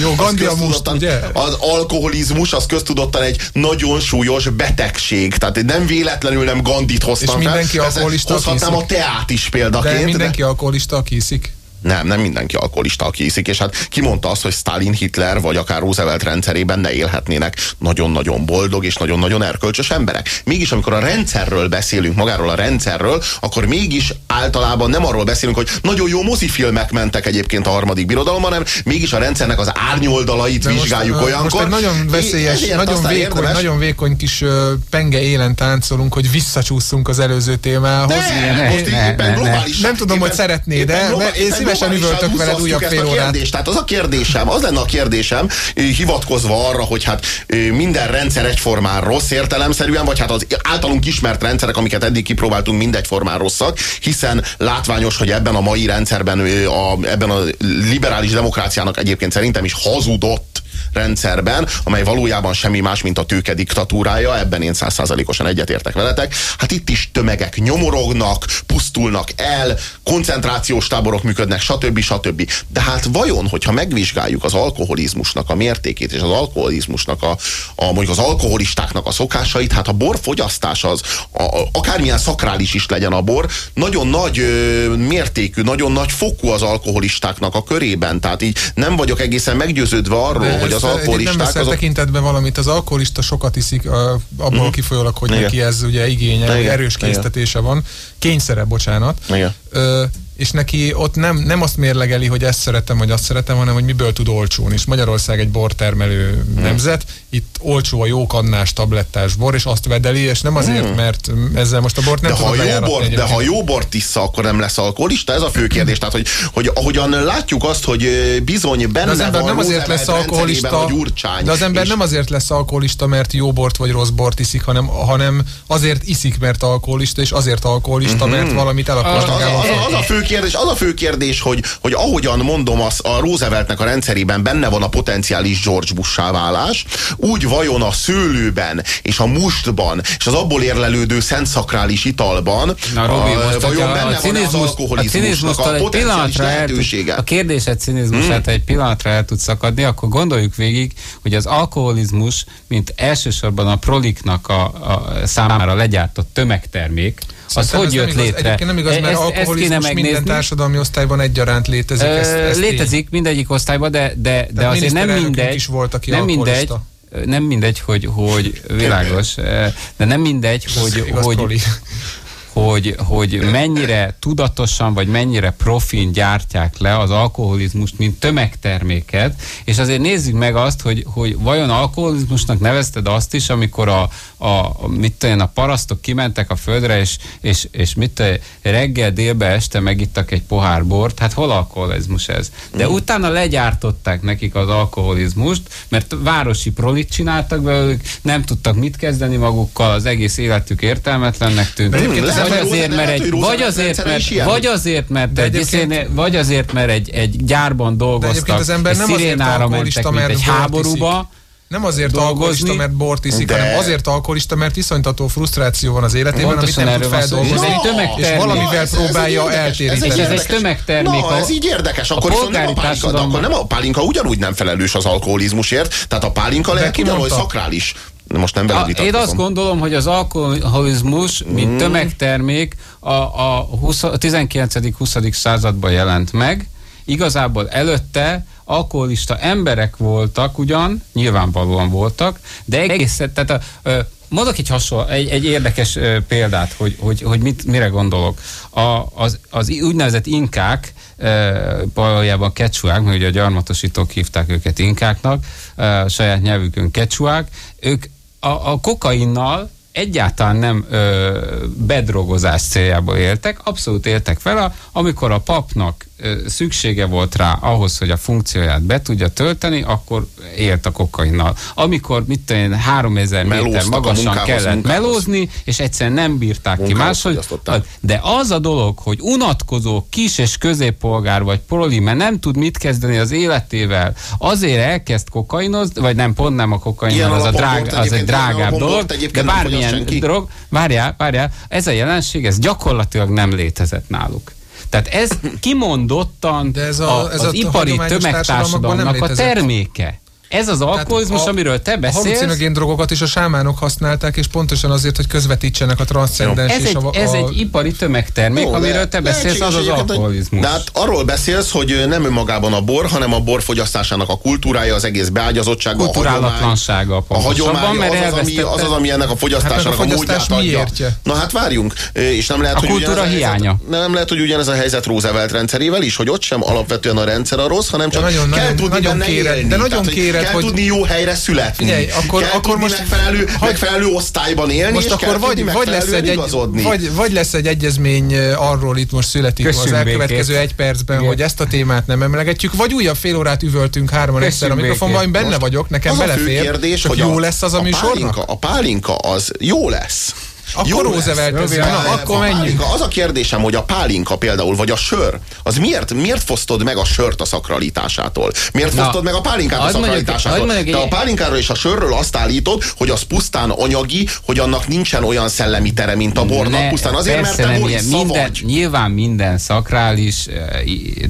Az alkoholizmus az köztudottan egy nagyon súlyos betegség. Tehát nem véletlenül nem Gandhi hoztam És mindenki fel. alkoholista, Hozhatnám a teát is példaként. De mindenki de... alkoholista, aki iszik? Nem, nem mindenki alkoholista, aki iszik, és hát kimondta azt, hogy Stalin, Hitler vagy akár Roosevelt rendszerében ne élhetnének nagyon-nagyon boldog és nagyon-nagyon erkölcsös emberek. Mégis, amikor a rendszerről beszélünk, magáról a rendszerről, akkor mégis általában nem arról beszélünk, hogy nagyon jó mozifilmek mentek egyébként a harmadik birodalom, hanem mégis a rendszernek az árnyoldalait De vizsgáljuk most, olyankor. Most egy nagyon veszélyes, nagyon vékony, érdemes... nagyon vékony kis penge élen táncolunk, hogy visszacsúszunk az előző témához. Ne, ne, most ne, ne, ne, Nem tudom, hogy szeretnéd, de én szívesen üvöltök veled újabb fél órát. Tehát az a kérdésem, az lenne a kérdésem, hivatkozva arra, hogy hát minden rendszer egyformán rossz értelemszerűen, vagy hát az általunk ismert rendszerek, amiket eddig kipróbáltunk, mindegyformán rosszak, hiszen látványos, hogy ebben a mai rendszerben, a, ebben a liberális demokráciának egyébként szerintem is hazudott rendszerben, amely valójában semmi más, mint a tőke diktatúrája, ebben én százszázalékosan egyetértek veletek. Hát itt is tömegek nyomorognak, pusztulnak el, koncentrációs táborok működnek, stb. stb. De hát vajon, hogyha megvizsgáljuk az alkoholizmusnak a mértékét, és az alkoholizmusnak a, a mondjuk az alkoholistáknak a szokásait, hát a borfogyasztás az, a, a, akármilyen szakrális is legyen a bor, nagyon nagy ö, mértékű, nagyon nagy fokú az alkoholistáknak a körében. Tehát így nem vagyok egészen meggyőződve arról, De hogy az alkoholisták... Nem azok... tekintetben valamit, az alkoholista sokat iszik, abból mm. kifolyólag, hogy Igen. neki ez ugye igénye, Igen. erős késztetése Igen. van, kényszere, bocsánat. Igen. Ö, és neki ott nem, nem azt mérlegeli, hogy ezt szeretem, vagy azt szeretem, hanem hogy miből tud olcsón. És Magyarország egy bortermelő hmm. nemzet, itt olcsó a jó kannás tablettás bor, és azt vedeli, és nem azért, hmm. mert ezzel most a bort nem de ha jó bor, De ha jó bort issza, akkor nem lesz alkoholista? Ez a fő kérdés. Tehát, hogy, hogy ahogyan látjuk azt, hogy bizony benne de az ember nem azért lesz alkoholista, de az ember és... nem azért lesz alkoholista, mert jó bort vagy rossz bort iszik, hanem, hanem azért iszik, mert alkoholista, és azért alkoholista, hmm. mert valamit el akar. Az, az, az, az a fő kérdés, az a fő kérdés, hogy, hogy ahogyan mondom, az, a Rooseveltnek a rendszerében benne van a potenciális George bush válás, úgy vajon a szőlőben és a mustban és az abból érlelődő szentszakrális italban Na, Robi, a, most vajon a, benne a cinizmus, van az a, cinizmus a potenciális lehetősége? a kérdésed cinizmusát, hmm. egy pillanatra el tud szakadni, akkor gondoljuk végig, hogy az alkoholizmus, mint elsősorban a proliknak a, a számára legyártott tömegtermék, az hogy jött létre? Egyébként nem igaz, mert ezt, alkoholizmus ezt minden társadalmi osztályban egyaránt létezik. Ezt, ezt létezik tény. mindegyik osztályban, de, de, de azért nem mindegy. Is volt, aki nem mindegy, nem mindegy, hogy, hogy világos, de nem mindegy, hogy, hogy, hogy, hogy mennyire tudatosan, vagy mennyire profin gyártják le az alkoholizmust, mint tömegterméket, és azért nézzük meg azt, hogy, hogy vajon alkoholizmusnak nevezted azt is, amikor a, a, mit tudom, a parasztok kimentek a földre, és, és, és mit tudom, reggel, délbe, este megittak egy pohár bort, hát hol alkoholizmus ez? De mm. utána legyártották nekik az alkoholizmust, mert városi prolit csináltak belőlük, nem tudtak mit kezdeni magukkal, az egész életük értelmetlennek tűnt. Vagy azért, mert egy, vagy azért, mert, vagy azért, mert egy, vagy azért, mert egy, egy gyárban dolgoztak, az ember nem szirénára mentek, mint egy háborúba, nem azért dolgozni, alkoholista, mert bort iszik, de... hanem azért alkoholista, mert iszonytató frusztráció van az életében, amit nem tud feldolgozni, no, és valamivel próbálja eltéríteni. Ez, ez egy tömegtermék. Na, ez így érdekes. Akkor, a nem a pálinka, akkor nem a pálinka ugyanúgy nem felelős az alkoholizmusért, tehát a pálinka lehet ugyanúgy szakrális most nem veled Én azt gondolom, hogy az alkoholizmus, mint mm. tömegtermék a, a, 20, a 19.-20. században jelent meg. Igazából előtte alkoholista emberek voltak ugyan, nyilvánvalóan voltak, de egész, tehát a, Mondok egy hasonló, egy, egy érdekes példát, hogy, hogy, hogy mit, mire gondolok. A, az, az úgynevezett inkák, valójában kecsuák, mert ugye a gyarmatosítók hívták őket inkáknak, saját nyelvükön kecsuák, ők a, a kokainnal egyáltalán nem ö, bedrogozás céljából éltek, abszolút éltek vele, amikor a papnak szüksége volt rá ahhoz, hogy a funkcióját be tudja tölteni, akkor élt a kokainnal. Amikor, mit tudom 3000 méter magasan kellett melózni, és egyszerűen nem bírták ki máshogy. De az a dolog, hogy unatkozó kis és középpolgár vagy proli, mert nem tud mit kezdeni az életével, azért elkezd kokainozni, vagy nem, pont nem a kokain, az, a drág, az egy drágább dolog, de bármilyen drog, várjál, várjál, ez a jelenség, ez gyakorlatilag nem létezett náluk. Tehát ez kimondottan De ez a, ez az a ipari tömegtársadalomnak a terméke. Ez az alkoholizmus, a, amiről te beszélsz. A halucinogén drogokat is a sámánok használták, és pontosan azért, hogy közvetítsenek a transzcendens ez, egy, a, a... ez egy ipari tömegtermék, Jó, amiről te beszélsz, az az alkoholizmus. De hát arról beszélsz, hogy nem önmagában a bor, hanem a bor fogyasztásának a kultúrája, az egész beágyazottsága, Kulturálatlansága a hagyomány, mert az, az, ami, az, az, ami ennek a fogyasztásának hát a, a módját adja. Na hát várjunk, és nem lehet, a hogy kultúra hiánya. Nem lehet, hogy ugyanez a helyzet Roosevelt rendszerével is, hogy ott sem alapvetően a rendszer a rossz, hanem csak kell tudni nagyon kérem, de nagyon kérem, kell hogy... tudni jó helyre születni. Figyelj, akkor, kell akkor most megfelelő, hagy... megfelelő osztályban élni, most és akkor vagy, vagy, lesz egy, igazodni. Vagy, vagy lesz egy egyezmény arról itt most születik Köszönjük az elkövetkező egy percben, Igen. hogy ezt a témát nem emlegetjük, vagy újabb fél órát üvöltünk hárman egyszer a mikrofonban, én benne vagyok, nekem belefér, kérdés, hogy jó lesz az a műsornak? A pálinka az jó lesz. Akkor Roosevelt Na, akkor menjünk. Az a kérdésem, hogy a pálinka például, vagy a sör, az miért, miért fosztod meg a sört a szakralitásától? Miért Na, fosztod meg a pálinkát a szakralitásától? Mondjuk, Te a pálinkáról és a sörről azt állítod, hogy az pusztán anyagi, hogy annak nincsen olyan szellemi tere, mint a bornak, ne, pusztán azért, mert te bor minden, vagy. Nyilván minden szakrális,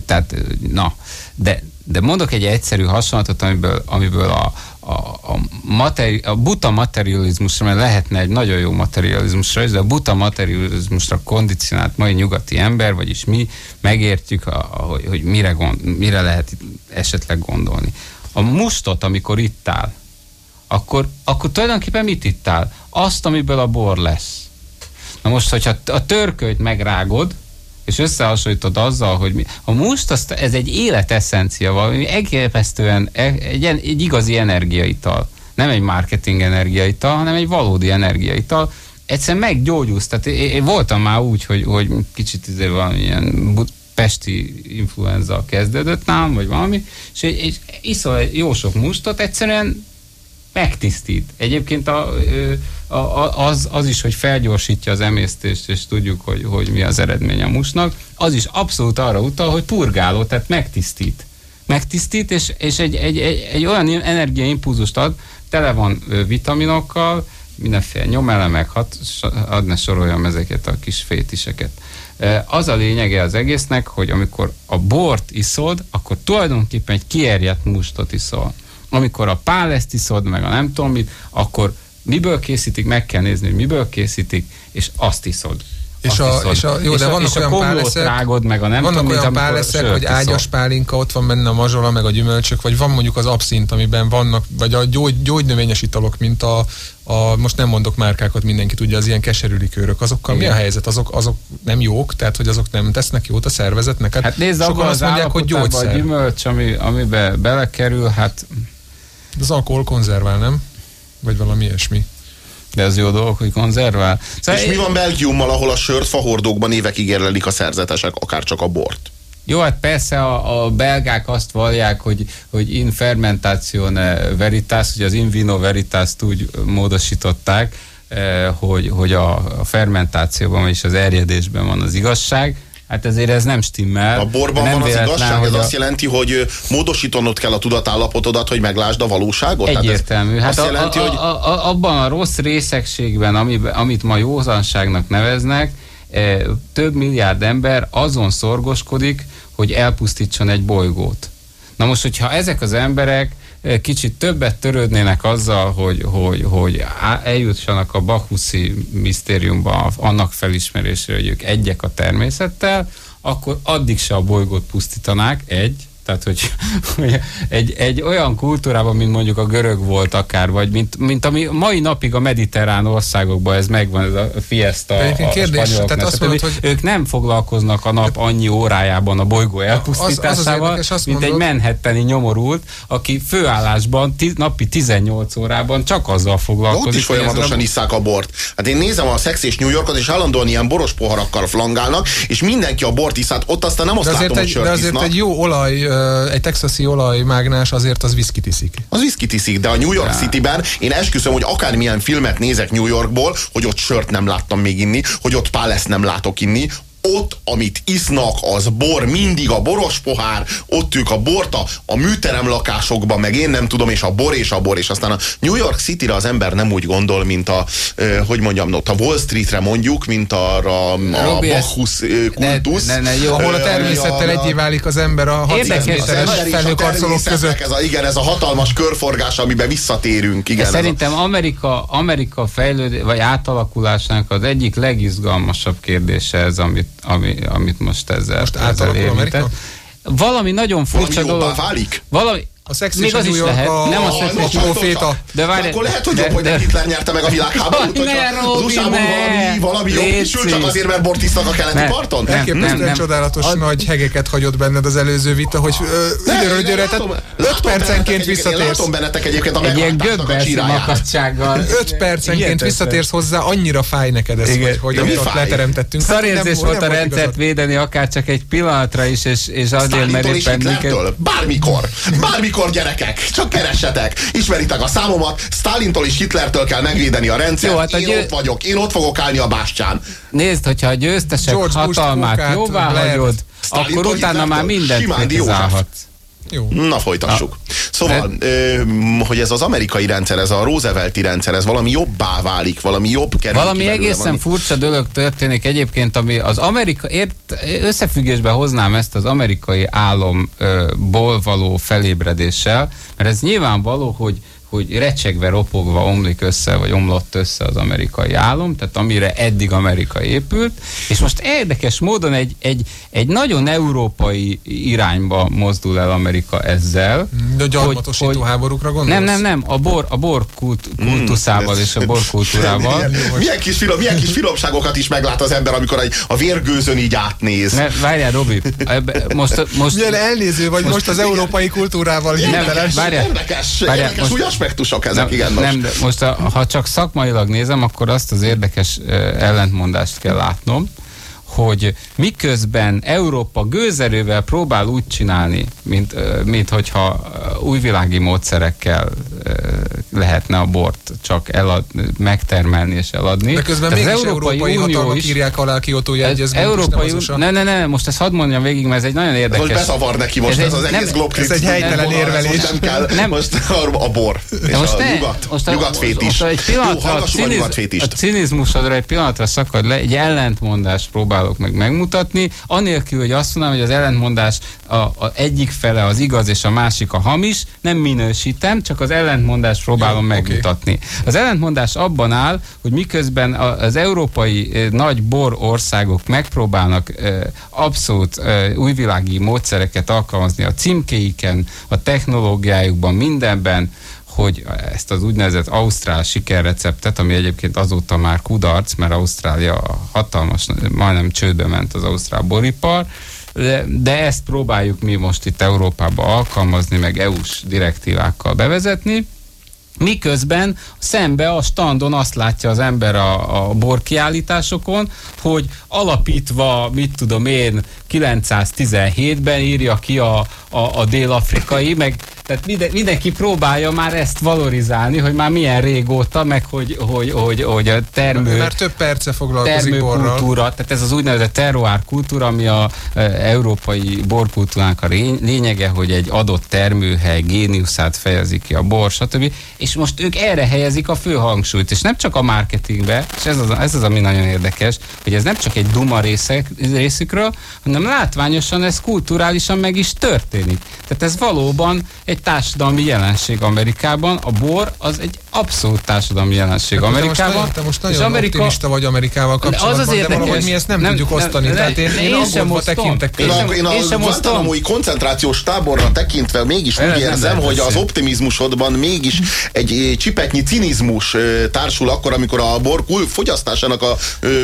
tehát na, de, de mondok egy egyszerű hasonlatot, amiből, amiből a, a, a, materi, a buta materializmusra, mert lehetne egy nagyon jó materializmusra, de a buta materializmusra kondicionált mai nyugati ember, vagyis mi megértjük, a, a, hogy, hogy mire, gond, mire lehet esetleg gondolni. A mustot, amikor itt áll, akkor, akkor tulajdonképpen mit itt áll? Azt, amiből a bor lesz. Na most, hogyha a törkölyt megrágod, és összehasonlítod azzal, hogy mi, a must, azt, ez egy életeszencia, valami elképesztően e, egy, egy igazi energiaital. Nem egy marketing energiaital, hanem egy valódi energiaital. Egyszerűen meggyógyulsz. Tehát én, én voltam már úgy, hogy, hogy kicsit izé valamilyen pesti influenza kezdődött nálam, vagy valami, és, és iszol jó sok mustot, egyszerűen megtisztít. Egyébként a, a, a, az, az is, hogy felgyorsítja az emésztést, és tudjuk, hogy, hogy mi az eredmény a musnak, az is abszolút arra utal, hogy purgáló, tehát megtisztít. Megtisztít, és, és egy, egy, egy, egy olyan energiaimpulzust ad, tele van vitaminokkal, mindenféle nyomelemek, hat, ad ne soroljam ezeket a kis fétiseket. Az a lényege az egésznek, hogy amikor a bort iszod, akkor tulajdonképpen egy kierjedt mustot iszol amikor a páleszt iszod, meg a nem tudom mit, akkor miből készítik, meg kell nézni, hogy miből készítik, és azt iszod. És a, és a, jó, és de vannak és olyan páleszek, rágod, meg a nem vannak tudom, olyan páleszek, hogy ágyas pálinka, ott van benne a mazsola, meg a gyümölcsök, vagy van mondjuk az abszint, amiben vannak, vagy a gyógy, gyógynövényes italok, mint a, a, most nem mondok márkákat, mindenki tudja, az ilyen keserű likőrök, azokkal Igen. mi a helyzet? Azok, azok nem jók, tehát hogy azok nem tesznek jót a szervezetnek? Hát, hát nézd, sokan azt mondják, hogy gyógyszer. A gyümölcs, ami, amibe belekerül, hát de az alkohol konzervál, nem? Vagy valami ilyesmi. De ez jó dolog, hogy konzervál. Szóval és mi van Belgiummal, ahol a sört fahordókban évekig érlelik a szerzetesek, akár csak a bort? Jó, hát persze a, a belgák azt vallják, hogy, hogy in fermentation veritas, hogy az in vino veritas úgy módosították, eh, hogy, hogy a, a fermentációban és az erjedésben van az igazság, Hát ezért ez nem stimmel. A borban nem van az igazság, ez a... azt jelenti, hogy módosítanod kell a tudatállapotodat, hogy meglásd a valóságot? Egyértelmű. Hát azt a, jelenti, a, hogy... a, a, abban a rossz részegségben, amiben, amit ma józanságnak neveznek, e, több milliárd ember azon szorgoskodik, hogy elpusztítson egy bolygót. Na most, hogyha ezek az emberek kicsit többet törődnének azzal, hogy, hogy, hogy eljutsanak a Bachuszi misztériumba annak felismerésére, hogy ők egyek a természettel, akkor addig se a bolygót pusztítanák, egy, tehát, hogy, egy, egy olyan kultúrában, mint mondjuk a görög volt akár, vagy mint, mint ami mai napig a mediterrán országokban ez megvan, ez a fiesta a, kérdés, a tehát azt mondod, hogy ők nem foglalkoznak a nap annyi órájában a bolygó elpusztításával, az, az az mint mondod, egy menhetteni nyomorult, aki főállásban tiz, napi 18 órában csak azzal foglalkozik. Ott is folyamatosan a... isszák a bort. Hát én nézem a Szex és New Yorkot, és állandóan ilyen boros poharakkal flangálnak, és mindenki a bort iszát, ott aztán nem azt de látom, egy, hogy De azért isznak. egy jó olaj egy texasi olajmágnás azért az viszkit iszik. Az viszkit iszik, de a New York City-ben én esküszöm, hogy akármilyen filmet nézek New Yorkból, hogy ott sört nem láttam még inni, hogy ott pálesz nem látok inni, ott, amit isznak, az bor, mindig a boros pohár, ott ők a borta, a műterem lakásokban, meg én nem tudom, és a bor és a bor, és aztán a New York City-re az ember nem úgy gondol, mint a, hogy mondjam, ott a Wall Street-re mondjuk, mint arra a Bacchus kultusz. Ne, ne, ne, jó, ahol a természettel egyé válik az ember a 600 méteres felhőkarcolók között. Ez a, igen, ez a hatalmas körforgás, amiben visszatérünk. Igen, Szerintem a... Amerika, Amerika fejlődés, vagy átalakulásának az egyik legizgalmasabb kérdése ez, amit ami, amit most ezzel, most ezzel érintett. Valami nagyon furcsa valami dolog. válik? Valami, a szex Még az is lehet. A... Nem a szex és proféta. De várj, akkor lehet, hogy jobb, hogy de... Hitler nyerte meg a világháborút, <laughs> hogyha az usa valami, valami jobb kisül csak azért, mert bort isznak a keleti nem, parton? Elképesztően csodálatos a... nagy hegeket hagyott benned az előző vita, hogy időről időre, tehát 5 percenként visszatérsz. Látom bennetek egyébként a Egy ilyen göbbelszi makacsággal. 5 percenként visszatérsz hozzá, annyira fáj neked ez, hogy, ott leteremtettünk. Hát Szarérzés volt a rendszert védeni, akár csak egy pillanatra is, és, azért, mert éppen minket... Bármikor, bármikor gyerekek, csak keressetek, ismeritek a számomat, Stalintól és Hitlertől kell megvédeni a rendszert, Jó, hát én ott vagyok, én ott fogok állni a bástyán. Nézd, hogyha a győztesek George hatalmát jóvá hagyod, akkor utána már mindent kritizálhatsz. Jó. Na, folytassuk. Ah. Szóval, ö, hogy ez az amerikai rendszer, ez a Roosevelti rendszer, ez valami jobbá válik, valami jobb kerül Valami egészen valami... furcsa dolog történik egyébként, ami az Amerika, ért, összefüggésbe hoznám ezt az amerikai álomból való felébredéssel, mert ez nyilvánvaló, hogy hogy recsegve, ropogva omlik össze, vagy omlott össze az amerikai álom, tehát amire eddig Amerika épült, és most érdekes módon egy, egy, egy nagyon európai irányba mozdul el Amerika ezzel. De gyarmatosító hogy, háborúkra gondolsz? Nem, nem, nem, a bor, a bor kult, mm, kultuszával mm, és a bor kultúrával. Milyen, kis finom, milyen kis finomságokat is meglát az ember, amikor egy, a vérgőzön így átnéz. Ne, várjál, Robi, most, most, milyen elnéző vagy most, most az európai kultúrával. Érdekes, várjál, érdekes, várjál, érdekes most, aspektusok ezek, nem, igen. Most. Nem, de most a, ha csak szakmailag nézem, akkor azt az érdekes ellentmondást kell látnom, hogy miközben Európa gőzerővel próbál úgy csinálni, mint, mint hogyha újvilági módszerekkel lehetne a bort csak elad, megtermelni és eladni. De közben mégis az Európai, európai hatalmak is, írják alá a Kyoto jegyezményt. Európai Unió, ne, ne, ne, most ezt hadd mondjam végig, mert ez egy nagyon érdekes. Hogy beszavar neki most ez, ez az egész glob Ez egy helytelen érvelés. Most nem kell, nem. most a bor. És most a ne, nyugat, most a, nyugatfétis. Most egy pillanatra Jó, a, ciniz, a, a cinizmusodra egy pillanatra szakad le, egy ellentmondást próbálok meg megmutatni, anélkül, hogy azt mondanám, hogy az ellentmondás a, a egyik fele az igaz és a másik a hamis, nem minősítem, csak az ellentmondást próbálom Megmutatni. Okay. Az ellentmondás abban áll, hogy miközben az európai eh, nagy bor országok megpróbálnak eh, abszolút eh, újvilági módszereket alkalmazni a címkéiken, a technológiájukban, mindenben, hogy ezt az úgynevezett Ausztrál sikerreceptet, ami egyébként azóta már kudarc, mert Ausztrália hatalmas, majdnem csődbe ment az Ausztrál boripar, de, de ezt próbáljuk mi most itt Európába alkalmazni, meg EU-s direktívákkal bevezetni, Miközben szembe a standon azt látja az ember a, a borkiállításokon, hogy alapítva, mit tudom én, 917-ben írja ki a, a, a dél-afrikai, meg tehát minden, mindenki próbálja már ezt valorizálni, hogy már milyen régóta, meg hogy, hogy, hogy, hogy a termő... Már több perce foglalkozik kultúra, tehát ez az úgynevezett terroár kultúra, ami a e, európai borkultúránk a lényege, hogy egy adott termőhely géniuszát fejezi ki a bor, stb. És most ők erre helyezik a fő hangsúlyt, és nem csak a marketingbe, és ez az, ez az ami nagyon érdekes, hogy ez nem csak egy duma részek, részükről, hanem látványosan ez kulturálisan meg is történik. Tehát ez valóban egy társadalmi jelenség Amerikában. A bor az egy abszolút társadalmi jelenség de Amerikában. Most, te most nagyon Amerika... optimista vagy Amerikával kapcsolatban, az az érdekes, de valahogy mi ezt nem, nem tudjuk osztani. Nem, tehát én, én, én sem tekintek. Én, a, én a Guantanamo-i koncentrációs táborra tekintve mégis úgy érzem, hogy az optimizmusodban mégis egy csipetnyi cinizmus társul akkor, amikor a bor fogyasztásának a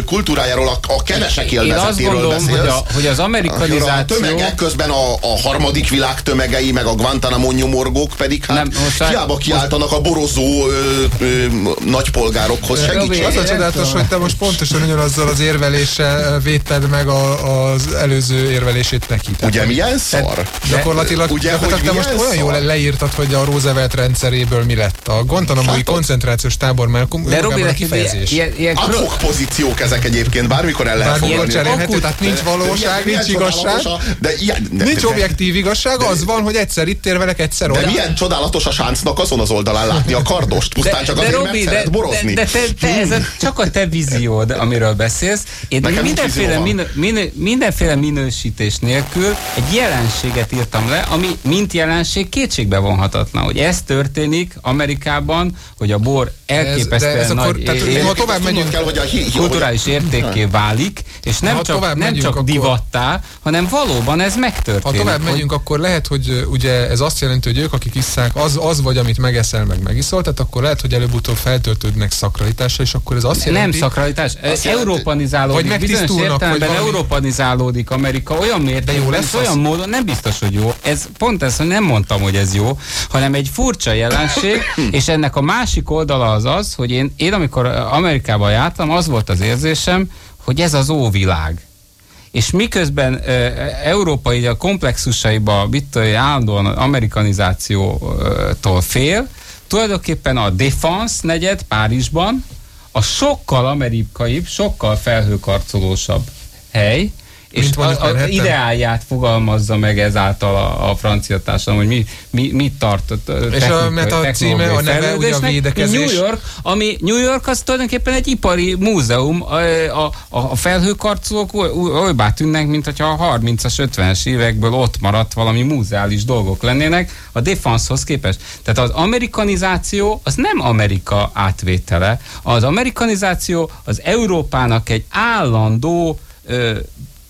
kultúrájáról, a, a kevesek élvezetéről beszélsz. Hogy, a, hogy az amerikanizáció... A tömegek közben a, a harmadik világ tömegei, meg a Guantanamo nyomorgók pedig hát nem, most hiába most... kiáltanak a borozó ö, ö, nagypolgárokhoz. Segíts! Az a csodálatos, hogy te most pontosan ugyanazzal az érveléssel védted meg a, az előző érvelését neki. Tehát, ugye milyen szar? Gyakorlatilag, ugye, gyakorlatilag te most olyan jól leírtad, hogy a Roosevelt rendszeréből mi lett. A Guantanamo-i hát, koncentrációs tábor, mert de Robi, a kifejezés. Ilyen, ilyen, Adhok pozíciók ezek egyébként, bármikor el lehet foglalni. Tehát nincs valóság, nincs igazság. De ilyen, nincs objektív igazság, az van, hogy egyszer itt érvelek, egyszer oda. De milyen csodálatos a sáncnak azon az oldalán látni a kardost, pusztán csak de, azért, Robi, mert de, borozni. De, de te, te ez a, csak a te víziód, amiről beszélsz. Én Nekem mindenféle, minő, minő, mindenféle minősítés nélkül egy jelenséget írtam le, ami mint jelenség kétségbe vonhatatlan, hogy ez történik Amerikában, hogy a bor elképesztően ez, ez nagy akkor, tehát, ha tovább megyünk kell, hogy a kulturális értékké válik, És nem csak, nem csak akkor... divattá, hanem valóban ez megtörténik. Ha tovább megyünk, hogy... akkor lehet, hogy ugye ez azt jelenti, hogy ők, akik isszák, az, az vagy, amit megeszel, meg megiszol, tehát akkor lehet, hogy előbb-utóbb feltöltődnek szakralitásra, és akkor ez azt jelenti... Nem szakralitás, azt európanizálódik, vagy bizonyos értelemben valami... európanizálódik Amerika olyan mértékben, jó lesz olyan az... módon, nem biztos, hogy jó. Ez pont ez, hogy nem mondtam, hogy ez jó, hanem egy furcsa jelenség, <coughs> és ennek a másik oldala az az, hogy én, én amikor Amerikában jártam, az volt az érzésem, hogy ez az óvilág. És miközben e, Európa így a komplexusaiba, mit állandóan amerikanizációtól fél, tulajdonképpen a Defense negyed Párizsban a sokkal amerikaibb, sokkal felhőkarcolósabb hely, és a, a ideáját fogalmazza meg ezáltal a, a francia társadalom, hogy mi, mi, mit tart És a meta címe, a neve ugye a védekezés. New York, ami New York az tulajdonképpen egy ipari múzeum, a, a, a felhőkarcolók olybá tűnnek, mint hogyha a 30-as, 50-es évekből ott maradt valami múzeális dolgok lennének a Defense-hoz képest. Tehát az amerikanizáció az nem Amerika átvétele, az amerikanizáció az Európának egy állandó ö,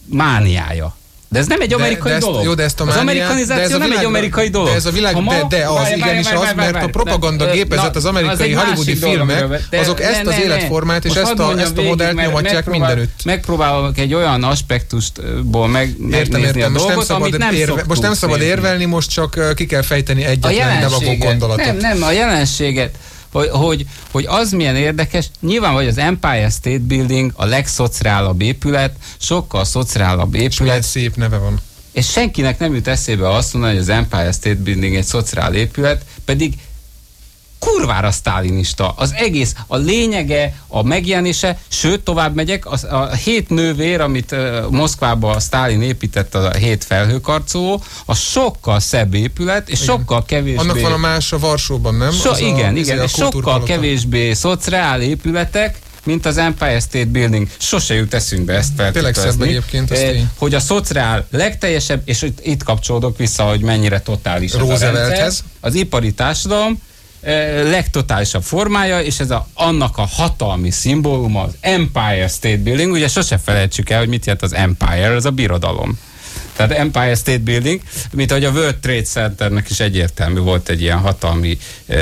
mániája. De ez nem egy amerikai de, de dolog. Jó, de ezt a mániát, az amerikanizáció nem egy amerikai dolog. De ez a világ, ma, de, de az igenis az, mert a propaganda gépezet, az amerikai hollywoodi filmek, azok ezt az életformát és ezt a, ezt a modellt nyomatják mindenütt. Megpróbálok egy olyan aspektustból megnézni a dolgot, amit nem Most nem szabad érvelni, most csak ki kell fejteni egyetlen demagóg gondolatot. Nem, nem, a jelenséget hogy, hogy, hogy az milyen érdekes, nyilván vagy az Empire State Building a legszociálabb épület, sokkal szociálabb épület. És szép neve van. És senkinek nem jut eszébe azt mondani, hogy az Empire State Building egy szociál épület, pedig kurvára sztálinista. Az egész, a lényege, a megjelenése, sőt, tovább megyek, az, a hét nővér, amit uh, Moszkvában a Sztálin épített, a hét felhőkarcoló, a sokkal szebb épület, és igen. sokkal kevésbé... Annak van a más a Varsóban, nem? So, az igen, a, igen, és sokkal kevésbé szociál épületek, mint az Empire State Building. Sose jut eszünkbe ezt feltételezni. egyébként, ez eh, Hogy a szociál legteljesebb, és itt kapcsolódok vissza, hogy mennyire totális ez a rendszer, az ipari társadalom, legtotálisabb formája, és ez a, annak a hatalmi szimbóluma az Empire State Building, ugye sose felejtsük el, hogy mit jelent az Empire, ez a birodalom. Tehát Empire State Building, mint ahogy a World Trade Centernek is egyértelmű volt egy ilyen hatalmi e,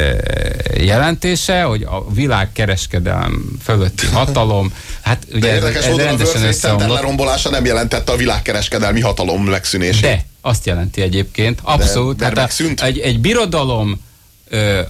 jelentése, hogy a világ kereskedelem fölötti hatalom, hát ugye ez, ez rendesen a World Trade Center lerombolása nem jelentette a világkereskedelmi hatalom megszűnését. De, azt jelenti egyébként, abszolút. De, de hát a, egy, egy birodalom ö,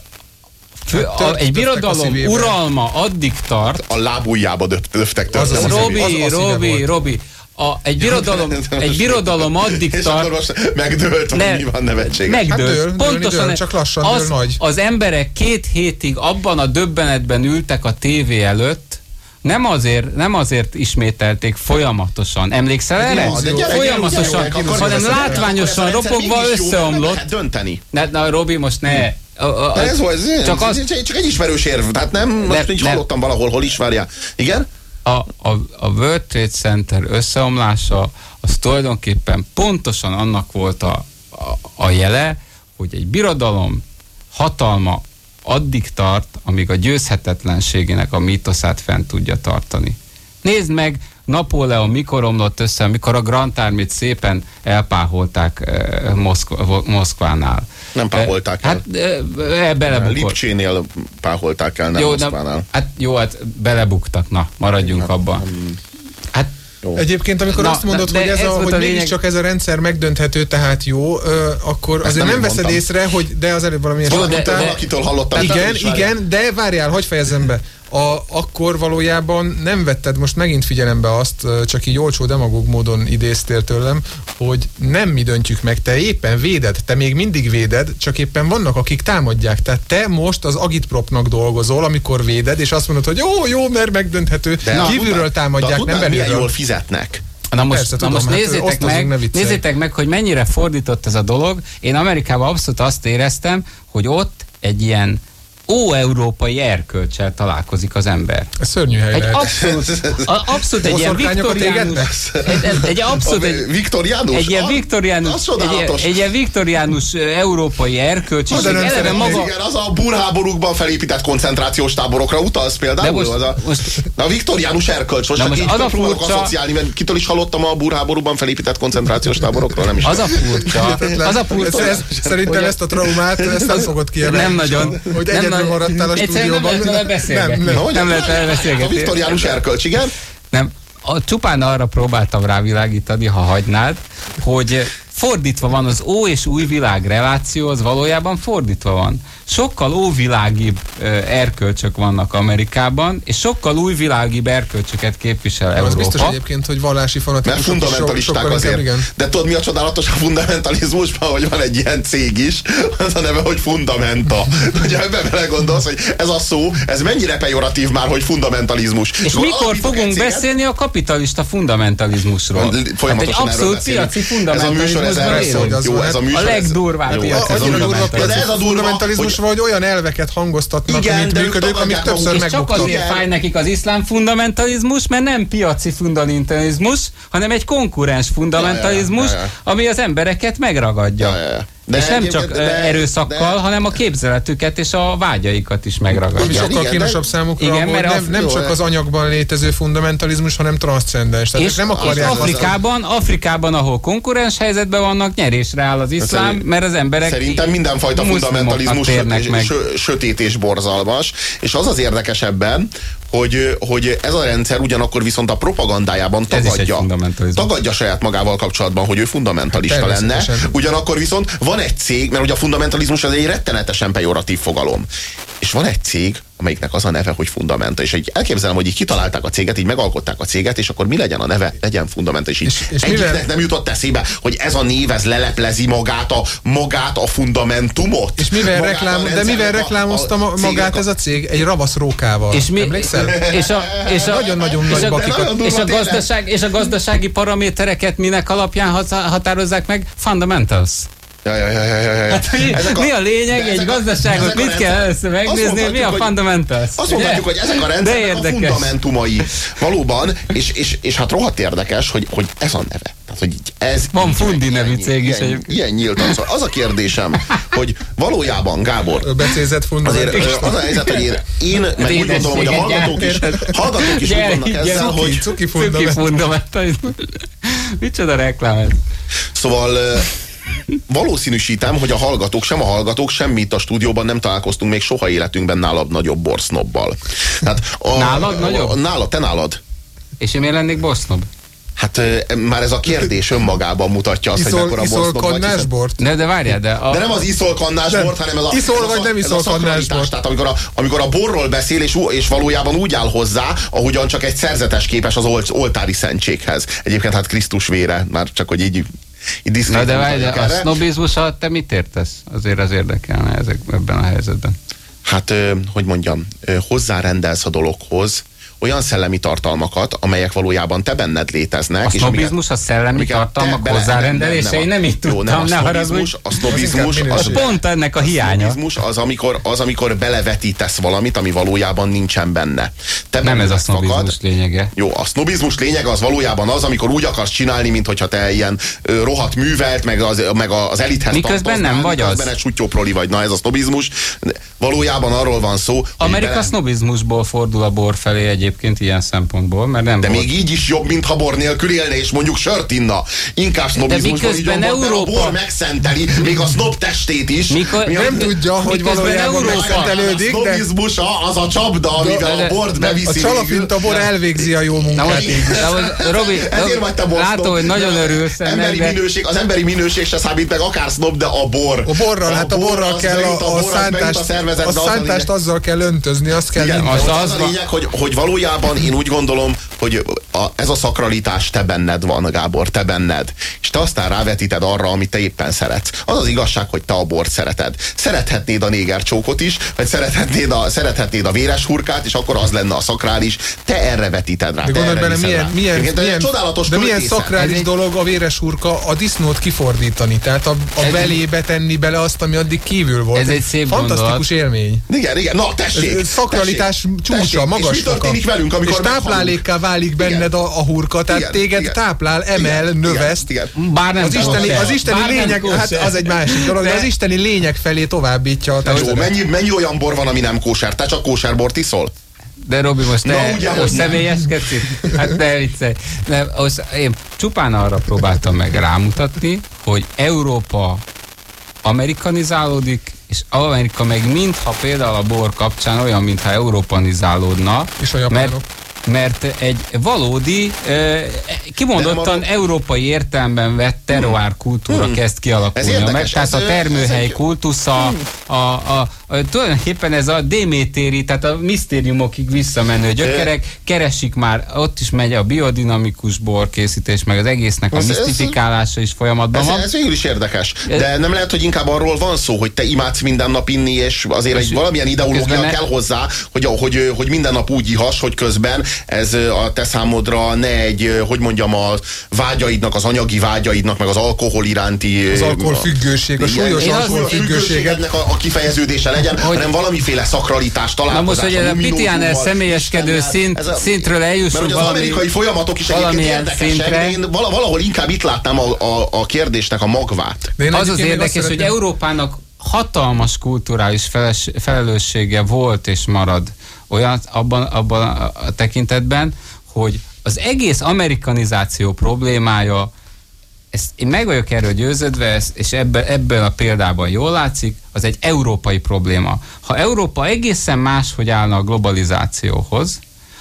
Fő, a, egy birodalom uralma addig tart... A lábujjába döftek tört. Az, az, Robi, az, az Robi, Robi, a, egy birodalom, egy birodalom addig és tart... És akkor most megdőlt, ne, mi van nevetség. Megdőlt. Hát dől, Pontosan dől, csak lassan az, dől nagy. Az emberek két hétig abban a döbbenetben ültek a tévé előtt, nem azért, nem azért ismételték folyamatosan. Emlékszel erre? Ja, folyamatosan, hanem látványosan ropogva összeomlott. Dönteni. Ne, na, Robi, most ne a, a, ez volt, ez csak, az, csak egy ismerős érv, tehát nem, most nincs hallottam valahol, hol is várja. Igen? A, a, a World Trade Center összeomlása az tulajdonképpen pontosan annak volt a, a, a jele, hogy egy birodalom hatalma addig tart, amíg a győzhetetlenségének a mítoszát fent tudja tartani. Nézd meg, Napóleon mikor omlott össze, mikor a Grand Army-t szépen elpáholták eh, Moszkv- Moszkvánál. Nem páholták el. Hát e, belebukott. Lipcsénél páholták el, nem jó, Moszkvánál. Hát jó, hát belebuktak, na, maradjunk nem, abban. Nem. Hát jó. Egyébként, amikor na, azt mondod, na, hogy, ez, ez a, hogy a mégiscsak ez a rendszer megdönthető, tehát jó, ö, akkor Ezt azért nem, nem veszed mondtam. észre, hogy de az előbb valami mondtál. Valakitől hallottam. Igen, igen, de várjál, hogy fejezem be a, akkor valójában nem vetted most megint figyelembe azt, csak így olcsó demagóg módon idéztél tőlem, hogy nem mi döntjük meg, te éppen véded, te még mindig véded, csak éppen vannak, akik támadják. Tehát te most az agitpropnak dolgozol, amikor véded, és azt mondod, hogy jó, jó, mert megdönthető. De kívülről támadják, nem belülről. jól fizetnek. Na most, Persze, tudom, na most hát nézzétek, meg, nézzétek meg, hogy mennyire fordított ez a dolog. Én Amerikában abszolút azt éreztem, hogy ott egy ilyen ó-európai erkölcsel találkozik az ember. Ez szörnyű hely egy abszolút, <laughs> a, abszolút egy ilyen viktoriánus, egy, egy abszolút egy, viktoriánus? Egy ilyen viktoriánus, egy, egy ilyen viktoriánus európai erkölcs. Az, eleve maga... Igen, az a burháborúkban felépített koncentrációs táborokra utalsz például. De most, az a, most, a viktoriánus erkölcs. Most, most az a furcsa... Asszociálni, mert kitől is hallottam a burháborúban felépített koncentrációs táborokról, nem is. Az a furcsa. <laughs> Az a furcsa. Szerintem ezt a traumát, ezt nem fogod kiemelni. Nem nagyon. Hogy egyedül maradtál a stúdióban. Nem lehet beszélgetni. Nem, nem, nem lehet vele beszélgetni. A viktoriánus erkölcs, igen? Nem. A, csupán arra próbáltam rávilágítani, ha hagynád, hogy fordítva van az ó és új világ reláció, az valójában fordítva van sokkal óvilágibb erkölcsök vannak Amerikában, és sokkal újvilágibb erkölcsöket képvisel az Európa. Az biztos egyébként, hogy vallási fanatikusok Mert fundamentalisták so, azért. Igen. De tudod, mi a csodálatos a fundamentalizmusban, hogy van egy ilyen cég is, az a neve, hogy Fundamenta. <laughs> Hogyha ebben belegondolsz, hogy ez a szó, ez mennyire pejoratív már, hogy fundamentalizmus. És Akkor mikor fogunk céget? beszélni a kapitalista fundamentalizmusról? Hát, folyamatosan hát egy abszolút piaci fundamentalizmusról. Ez a műsor, ez, jó, ez a műsor. A legdurvább piaci fundamentalizmus vagy olyan elveket hangoztatnak, Igen, mint működők, amik többször megbuktak. Csak azért fáj nekik az iszlám fundamentalizmus, mert nem piaci fundamentalizmus, hanem egy konkurens fundamentalizmus, ja, ja, ja, ja. ami az embereket megragadja. Ja, ja, ja. De és nem csak de, erőszakkal, de, hanem a képzeletüket és a vágyaikat is megragadja. Sokkal igen, kínosabb számukra, igen, mert nem, nem csak az anyagban létező fundamentalizmus, hanem transzcendens. Tehát és, nem akarják és Afrikában, az... Afrikában, ahol konkurens helyzetben vannak, nyerésre áll az iszlám, mert az emberek Szerintem mindenfajta fundamentalizmus sötét és borzalmas, és az az érdekes ebben, hogy, hogy ez a rendszer ugyanakkor viszont a propagandájában tagadja, tagadja saját magával kapcsolatban, hogy ő fundamentalista lenne. Ugyanakkor viszont van egy cég, mert ugye a fundamentalizmus az egy rettenetesen pejoratív fogalom. És van egy cég, amelyiknek az a neve, hogy Fundamenta. És egy elképzelem, hogy így kitalálták a céget, így megalkották a céget, és akkor mi legyen a neve? Legyen Fundamenta. És, így és, és egyiknek mivel... nem jutott eszébe, hogy ez a név, ez leleplezi magát a, magát a fundamentumot. És mivel reklám, de mivel reklámozta a, a magát ez a cég? Egy ravasz rókával. És mi, Emlékszel? És a, és a, nagyon-nagyon nagy bakikat. És a, gazdaság, és a gazdasági paramétereket minek alapján határozzák meg? Fundamentals. Ja, ja, ja, ja, ja. Hát, mi, a, mi a lényeg egy gazdaságot? Mit kell először megnézni? Mi a fundamentals? Azt mondhatjuk, hogy ezek a rendszerek a fundamentumai. Valóban, és, és, és hát rohadt érdekes, hogy, hogy ez a neve. Tehát, hogy ez Van Fundi nevű cég is. Ilyen, ilyen nyíltan. Szóval az a kérdésem, hogy valójában, Gábor, becézett azért az a helyzet, hogy én, én meg úgy gondolom, hogy a hallgatók is, hallgatók is úgy vannak ezzel, hogy... Cuki fundamental. Micsoda reklám ez? Szóval valószínűsítem, hogy a hallgatók, sem a hallgatók, semmit a stúdióban nem találkoztunk még soha életünkben nálad nagyobb borsznobbal. Hát a, nálad nagyobb? A, nálad, te nálad. És én miért lennék borsznob? Hát már ez a kérdés önmagában mutatja azt, iszol, hogy mekkora iszol kannásbort? Ne, de várjál, de... A... De nem az iszol kannásbort, hanem ez a... Iszol vagy nem iszol kannásbort. Tehát amikor a, amikor a borról beszél, és, és valójában úgy áll hozzá, ahogyan csak egy szerzetes képes az oltári szentséghez. Egyébként hát Krisztus vére, már csak hogy így Na de várj, de a sznobizmus alatt te mit értesz? Azért az érdekelne ezek, ebben a helyzetben. Hát, hogy mondjam, hozzárendelsz a dologhoz, olyan szellemi tartalmakat, amelyek valójában te benned léteznek. A sznobizmus a szellemi tartalmak hozzárendelései, nem, így tudtam, nem, nem, a sznobizmus, a sznobizmus az, pont ennek a hiánya. A sznobizmus az, amikor, az, amikor belevetítesz valamit, ami valójában nincsen benne. Te nem ez a sznobizmus fakad. lényege. Jó, a sznobizmus lényege az valójában az, amikor úgy akarsz csinálni, mintha te ilyen ö, rohadt művelt, meg az, meg az elithez Miközben nem vagy az. Miközben egy proli vagy. Na ez a sznobizmus. Valójában arról van szó. Amerika bele... sznobizmusból fordul a bor felé egyébként egyébként ilyen szempontból, mert nem De volt. még így is jobb, mint ha bor nélkül élne, és mondjuk sört inna. Inkább sznobizmusban így Európa... a bor megszenteli, még a sznob testét is. Mikor... Nem tudja, hogy valójában megszentelődik. A sznobizmus az a csapda, amivel a bort beviszi. A csalapint a bor elvégzi a jó munkát. Robi, Ezért vagy te Látom, hogy nagyon örülsz emberi minőség, Az emberi minőség se számít meg akár sznob, de a bor. A borral, hát a borral kell a, szántást, a azzal kell öntözni, azt kell az, az, a lényeg, hogy, hogy valójában valójában én úgy gondolom, hogy a, ez a szakralitás te benned van, Gábor, te benned. És te aztán rávetíted arra, amit te éppen szeretsz. Az az igazság, hogy te a bort szereted. Szerethetnéd a négercsókot is, vagy szerethetnéd a, szerethetnéd a véres hurkát, és akkor az lenne a szakrális. Te erre vetíted rá. De gondolj bele, milyen, milyen, milyen, milyen, csodálatos de milyen szakrális egy... dolog a véres hurka a disznót kifordítani. Tehát a, a belébe tenni bele azt, ami addig kívül volt. Ez egy szép Fantasztikus gondolat. élmény. Igen, igen, na tessék. Ez, szakralitás tessék, csúcsa, tessék. magas. És mi történik velünk, amikor És táplálékká válik benned a, a hurka, tehát igen, téged igen, táplál, emel, igen, növeszt. Igen, igen. Bár nem az isteni, az isteni Bár lényeg, hát az egy másik dolog, de, de az isteni lényeg felé továbbítja a Jó, mennyi, mennyi olyan bor van, ami nem kóser? Te csak kóserbort iszol? De Robi, most te ugye, most személyeskedsz Hát ne viccelj. Nem, az, én csupán arra próbáltam meg rámutatni, hogy Európa amerikanizálódik, és Amerika meg mintha például a bor kapcsán olyan, mintha európanizálódna. És a japánok. Mert mert egy valódi, kimondottan a... európai értelemben vett terroár kultúra hmm. kezd kialakulni. Mert tehát a termőhely kultusza, hmm. a, a, tulajdonképpen ez a Démétéri, tehát a misztériumokig visszamenő gyökerek, keresik már, ott is megy a biodinamikus borkészítés, meg az egésznek a ez, misztifikálása is folyamatban ez, van. Ez végül is érdekes, de nem lehet, hogy inkább arról van szó, hogy te imádsz minden nap inni, és azért és egy valamilyen ideológia kell hozzá, hogy, hogy, hogy minden nap úgy ihas, hogy közben ez a te számodra ne egy, hogy mondjam, a vágyaidnak, az anyagi vágyaidnak, meg az alkohol iránti... Az alkoholfüggőség, a súlyos alkoholfüggőség. A, a kifejeződése legyen, hogy, hanem valamiféle szakralitás találkozás. Na most, hogy ez a Pitiáner személyeskedő szint, a, szintről eljussunk mert valami, az amerikai folyamatok is egyébként érdekesek, szintre. én valahol inkább itt látnám a, a, a kérdésnek a magvát. Az az érdekes, hogy Európának hatalmas kulturális felelőssége volt és marad olyan abban, abban a tekintetben, hogy az egész amerikanizáció problémája, ezt én meg vagyok erről győződve, ezt, és ebben, ebben a példában jól látszik, az egy európai probléma. Ha Európa egészen máshogy állna a globalizációhoz,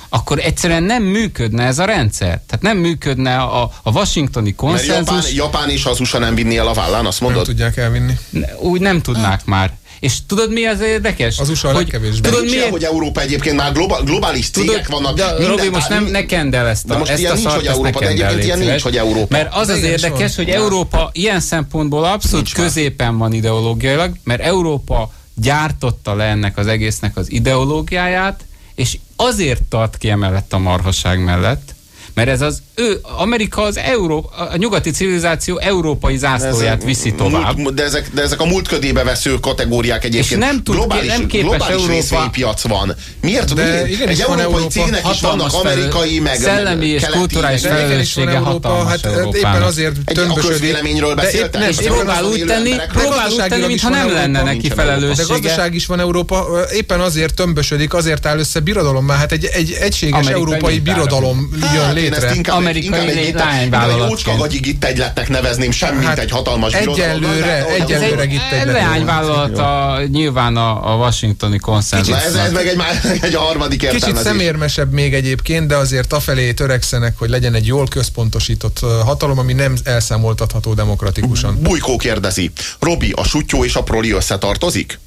akkor egyszerűen nem működne ez a rendszer. Tehát nem működne a, a washingtoni konszenzus. Mert Japán, Japán és az USA nem vinni el a vállán, azt mondod? Nem tudják elvinni. Úgy nem tudnák hát. már. És tudod mi az érdekes? Az USA hogy, legkevésbé. Tudod miért? hogy Európa egyébként már global, globális cégek tudod, vannak. De, minden, Robi, most nem, ne kendel ezt a, most ezt ilyen a nincs, hogy Európa, de egyébként ilyen nincs, hogy Európa. Mert az az érdekes, hogy Európa ilyen szempontból abszolút középen van ideológiailag, mert Európa gyártotta le ennek az egésznek az ideológiáját, és azért tart ki emellett a marhaság mellett, mert ez az ő, Amerika az Euró, a nyugati civilizáció európai zászlóját ezek, viszi tovább. Múlt, de, ezek, de ezek a múlt ködébe vesző kategóriák egyébként. És nem tud, globális, nem képes globális Európa. piac van. Miért? De miért? Igen, Egy európai Európa cégnek is vannak amerikai, meg Szellemi és kulturális felelőssége hatalmas hát, hát éppen azért tömbösödik. véleményről beszéltek? És próbál úgy tenni, próbál úgy tenni, mintha nem lenne neki felelőssége. De gazdaság is van Európa, éppen azért tömbösödik, azért áll össze birodalommá. Hát egy, egy egységes európai birodalom jön hát, létre amerikai leányvállalat. Jócska gagyig itt egyletnek nevezném, semmit hát egy hatalmas Egyelőre, egyelőre itt egy leányvállalat a, nyilván a, a washingtoni konszenzus. Ez, ez meg egy, <laughs> egy harmadik értelmezés. Kicsit szemérmesebb még egyébként, de azért afelé törekszenek, hogy legyen egy jól központosított hatalom, ami nem elszámoltatható demokratikusan. Bujkó kérdezi. Robi, a sutyó és a proli összetartozik?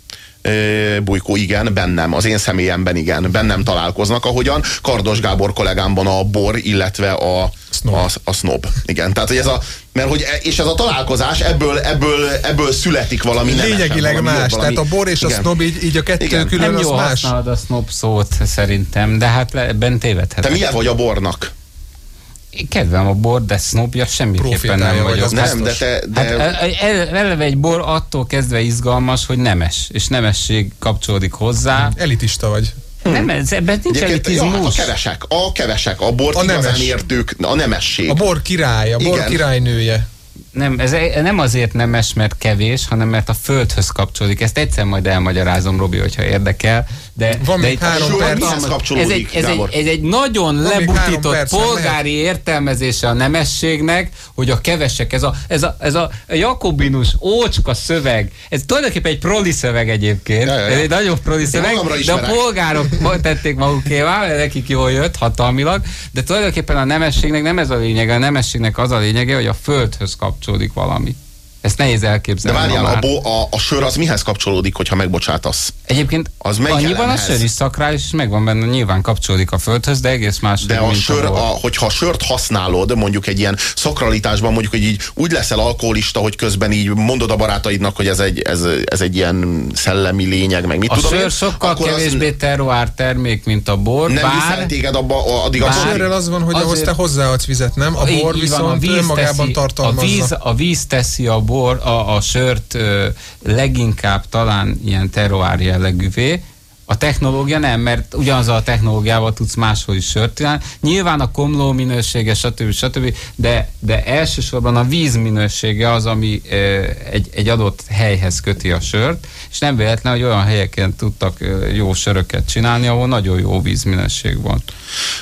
Bujkó, igen, bennem, az én személyemben igen, bennem találkoznak, ahogyan Kardos Gábor kollégámban a bor, illetve a, snob. a, a snob. Igen, tehát hogy ez a, mert hogy, e, és ez a találkozás, ebből, ebből, ebből születik valami Lényegileg valami más, valami, tehát a bor és igen. a snob így, így a kettő igen. külön Nem az jó más. használod a snob szót szerintem, de hát ebben tévedhet. Te milyen vagy a bornak? Kedvem a bor, de sznobja semmiképpen nem vagyok. Nem, de te... De... Hát, eleve egy bor attól kezdve izgalmas, hogy nemes, és nemesség kapcsolódik hozzá. Elitista vagy. Nem, ez, ebben nincs elitizmus. Ja, a kevesek, a kevesek, a bort a nemes. értők, a nemesség. A bor király, a bor Igen. királynője nem, ez nem azért nemes, mert kevés, hanem mert a földhöz kapcsolódik. Ezt egyszer majd elmagyarázom, Robi, hogyha érdekel. De, Van de még három perc. Ez egy, ez, egy, ez egy nagyon Van lebutított polgári lehet. értelmezése a nemességnek, hogy a kevesek, ez a, ez a, ez a jakobinus ócska szöveg, ez tulajdonképpen egy proli szöveg egyébként. Ja, ja, ja. Ez egy nagyon proli szöveg, de a polgárok tették magukévá, nekik jól jött hatalmilag, de tulajdonképpen a nemességnek nem ez a lényege, a nemességnek az a lényege, hogy a földhöz kapcsolódik kapcsolódik valami. Ezt nehéz elképzelni. De várjál, a, bo, a, a sör az mihez kapcsolódik, hogyha megbocsátasz? Egyébként az annyiban a sör is szakrális, és megvan benne, nyilván kapcsolódik a földhöz, de egész más. De a sör, a, hogyha a sört használod, mondjuk egy ilyen szakralitásban, mondjuk, hogy így úgy leszel alkoholista, hogy közben így mondod a barátaidnak, hogy ez egy, ez, ez egy ilyen szellemi lényeg, meg mit a tudom sör én, sokkal kevésbé az... terroár termék, mint a bor. Nem bár, téged abba, addig bár, a sörrel az van, hogy ahhoz te hozzáadsz vizet, nem? A bor viszont önmagában tartalmazza. A víz, a víz teszi a bor bor, a, a sört leginkább talán ilyen terroár jellegűvé, a technológia nem, mert ugyanaz a technológiával tudsz máshol is sört csinálni. Nyilván a komló minősége, stb. stb. De, de elsősorban a víz minősége az, ami e, egy, egy adott helyhez köti a sört, és nem véletlen, hogy olyan helyeken tudtak jó söröket csinálni, ahol nagyon jó vízminőség van.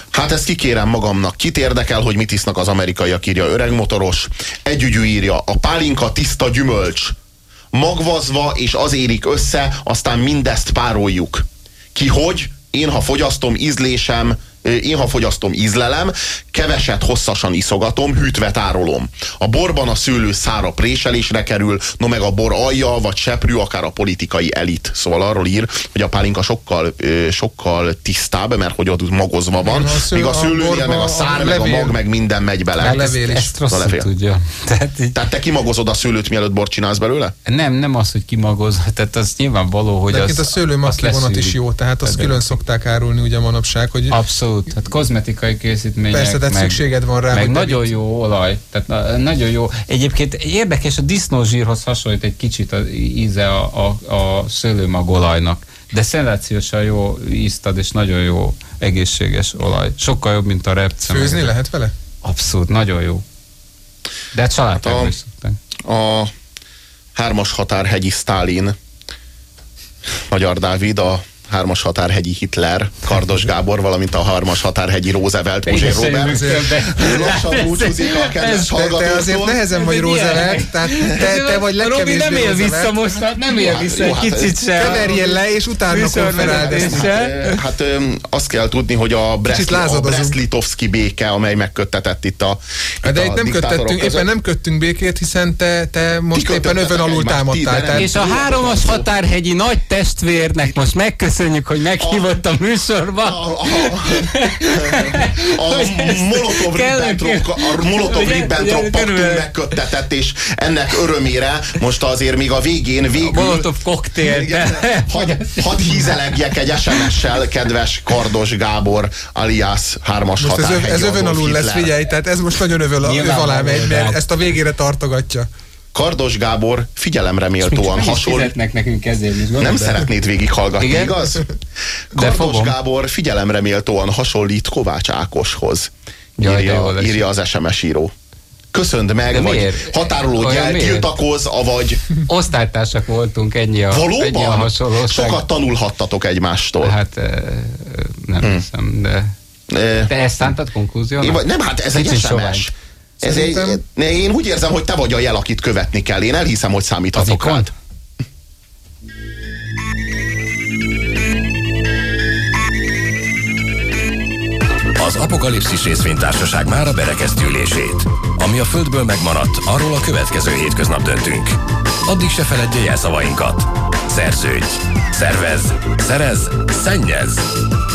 Hát ezt kikérem magamnak. Kit érdekel, hogy mit isznak az amerikaiak, írja öreg motoros. Együgyű írja, a pálinka tiszta gyümölcs magvazva, és az érik össze, aztán mindezt pároljuk ki hogy, én ha fogyasztom, ízlésem, én ha fogyasztom, ízlelem, keveset hosszasan iszogatom, hűtve tárolom. A borban a szőlő szára préselésre kerül, no meg a bor alja, vagy seprű, akár a politikai elit. Szóval arról ír, hogy a pálinka sokkal, sokkal tisztább, mert hogy ott magozva van, a sző, míg a szőlőnél a meg a szár, a meg a mag, meg minden megy bele. A levél is. Ezt a levél. tudja. <laughs> Tehát, így... Tehát te kimagozod a szőlőt, mielőtt bort csinálsz belőle? Nem, nem az, hogy kimagoz, <laughs> tehát az nyilvánvaló, hogy De az, a szőlőmag kivonat is jó, tehát azt külön szokták árulni ugye manapság, hogy... Abszolút, hát kozmetikai készítmények. Persze, tehát meg, szükséged van rá. Meg nagyon jó olaj. Tehát na, nagyon jó. Egyébként érdekes, a disznózsírhoz hasonlít egy kicsit az íze a, a, a szőlőmag olajnak. De szenzációsan jó íztad, és nagyon jó egészséges olaj. Sokkal jobb, mint a repce. Főzni meg. lehet vele? Abszolút, nagyon jó. De családtagban hát a, a hármas határhegyi Stálin Magyar Dávid, a hármas határhegyi Hitler, Kardos Gábor, valamint a hármas határhegyi Roosevelt, Puzsér Robert. Lassan búcsúzik a kedves Te azért nehezen vagy Roosevelt, tehát te, te vagy legkevésbé Robi nem él vissza most, hát nem él vissza egy kicsit se. Keverjél le, és utána konferáld Hát, hát azt kell tudni, hogy a, Brest, a Brest-Litovski béke, amely megköttetett itt a De itt nem köttettünk, éppen nem köttünk békét, hiszen te, te most éppen övön alul támadtál. És a háromas határhegyi nagy testvérnek most megköszönjük Köszönjük, hogy meghívott a műsorba. A, a, a, a Molotov-Ribbentrop paktum megköttetett, és ennek örömére most azért még a végén végül... A Molotov koktél. Hadd had hízelegjek egy SMS-sel, kedves Kardos Gábor, alias hármas most. Ez, ez övön alul lesz, figyelj, tehát ez most nagyon övön, öv alá megy, mert ezt a végére tartogatja. Kardos Gábor figyelemre méltóan hasonlít. nekünk ezért Nem szeretnéd végighallgatni, Igen? igaz? Kardos Gábor figyelemre méltóan hasonlít Kovács Ákoshoz. Jaj, írja, írja az SMS író köszönd meg, vagy határolódj el, tiltakoz, avagy... <laughs> Osztálytársak voltunk, ennyi a, Valóban? Ennyi a hasonlóság. Sokat tanulhattatok egymástól. Hát nem hmm. hiszem, de... Te ezt szántad konklúziónak? Nem, hát ez egy SMS. Ez egy, én úgy érzem, hogy te vagy a jel, akit követni kell. Én elhiszem, hogy számíthatok rád. Az Apokalipszis részvénytársaság már a berekeztülését. Ami a Földből megmaradt, arról a következő hétköznap döntünk. Addig se feledje jelszavainkat. Szerződj! Szervez! Szerez! Szennyez!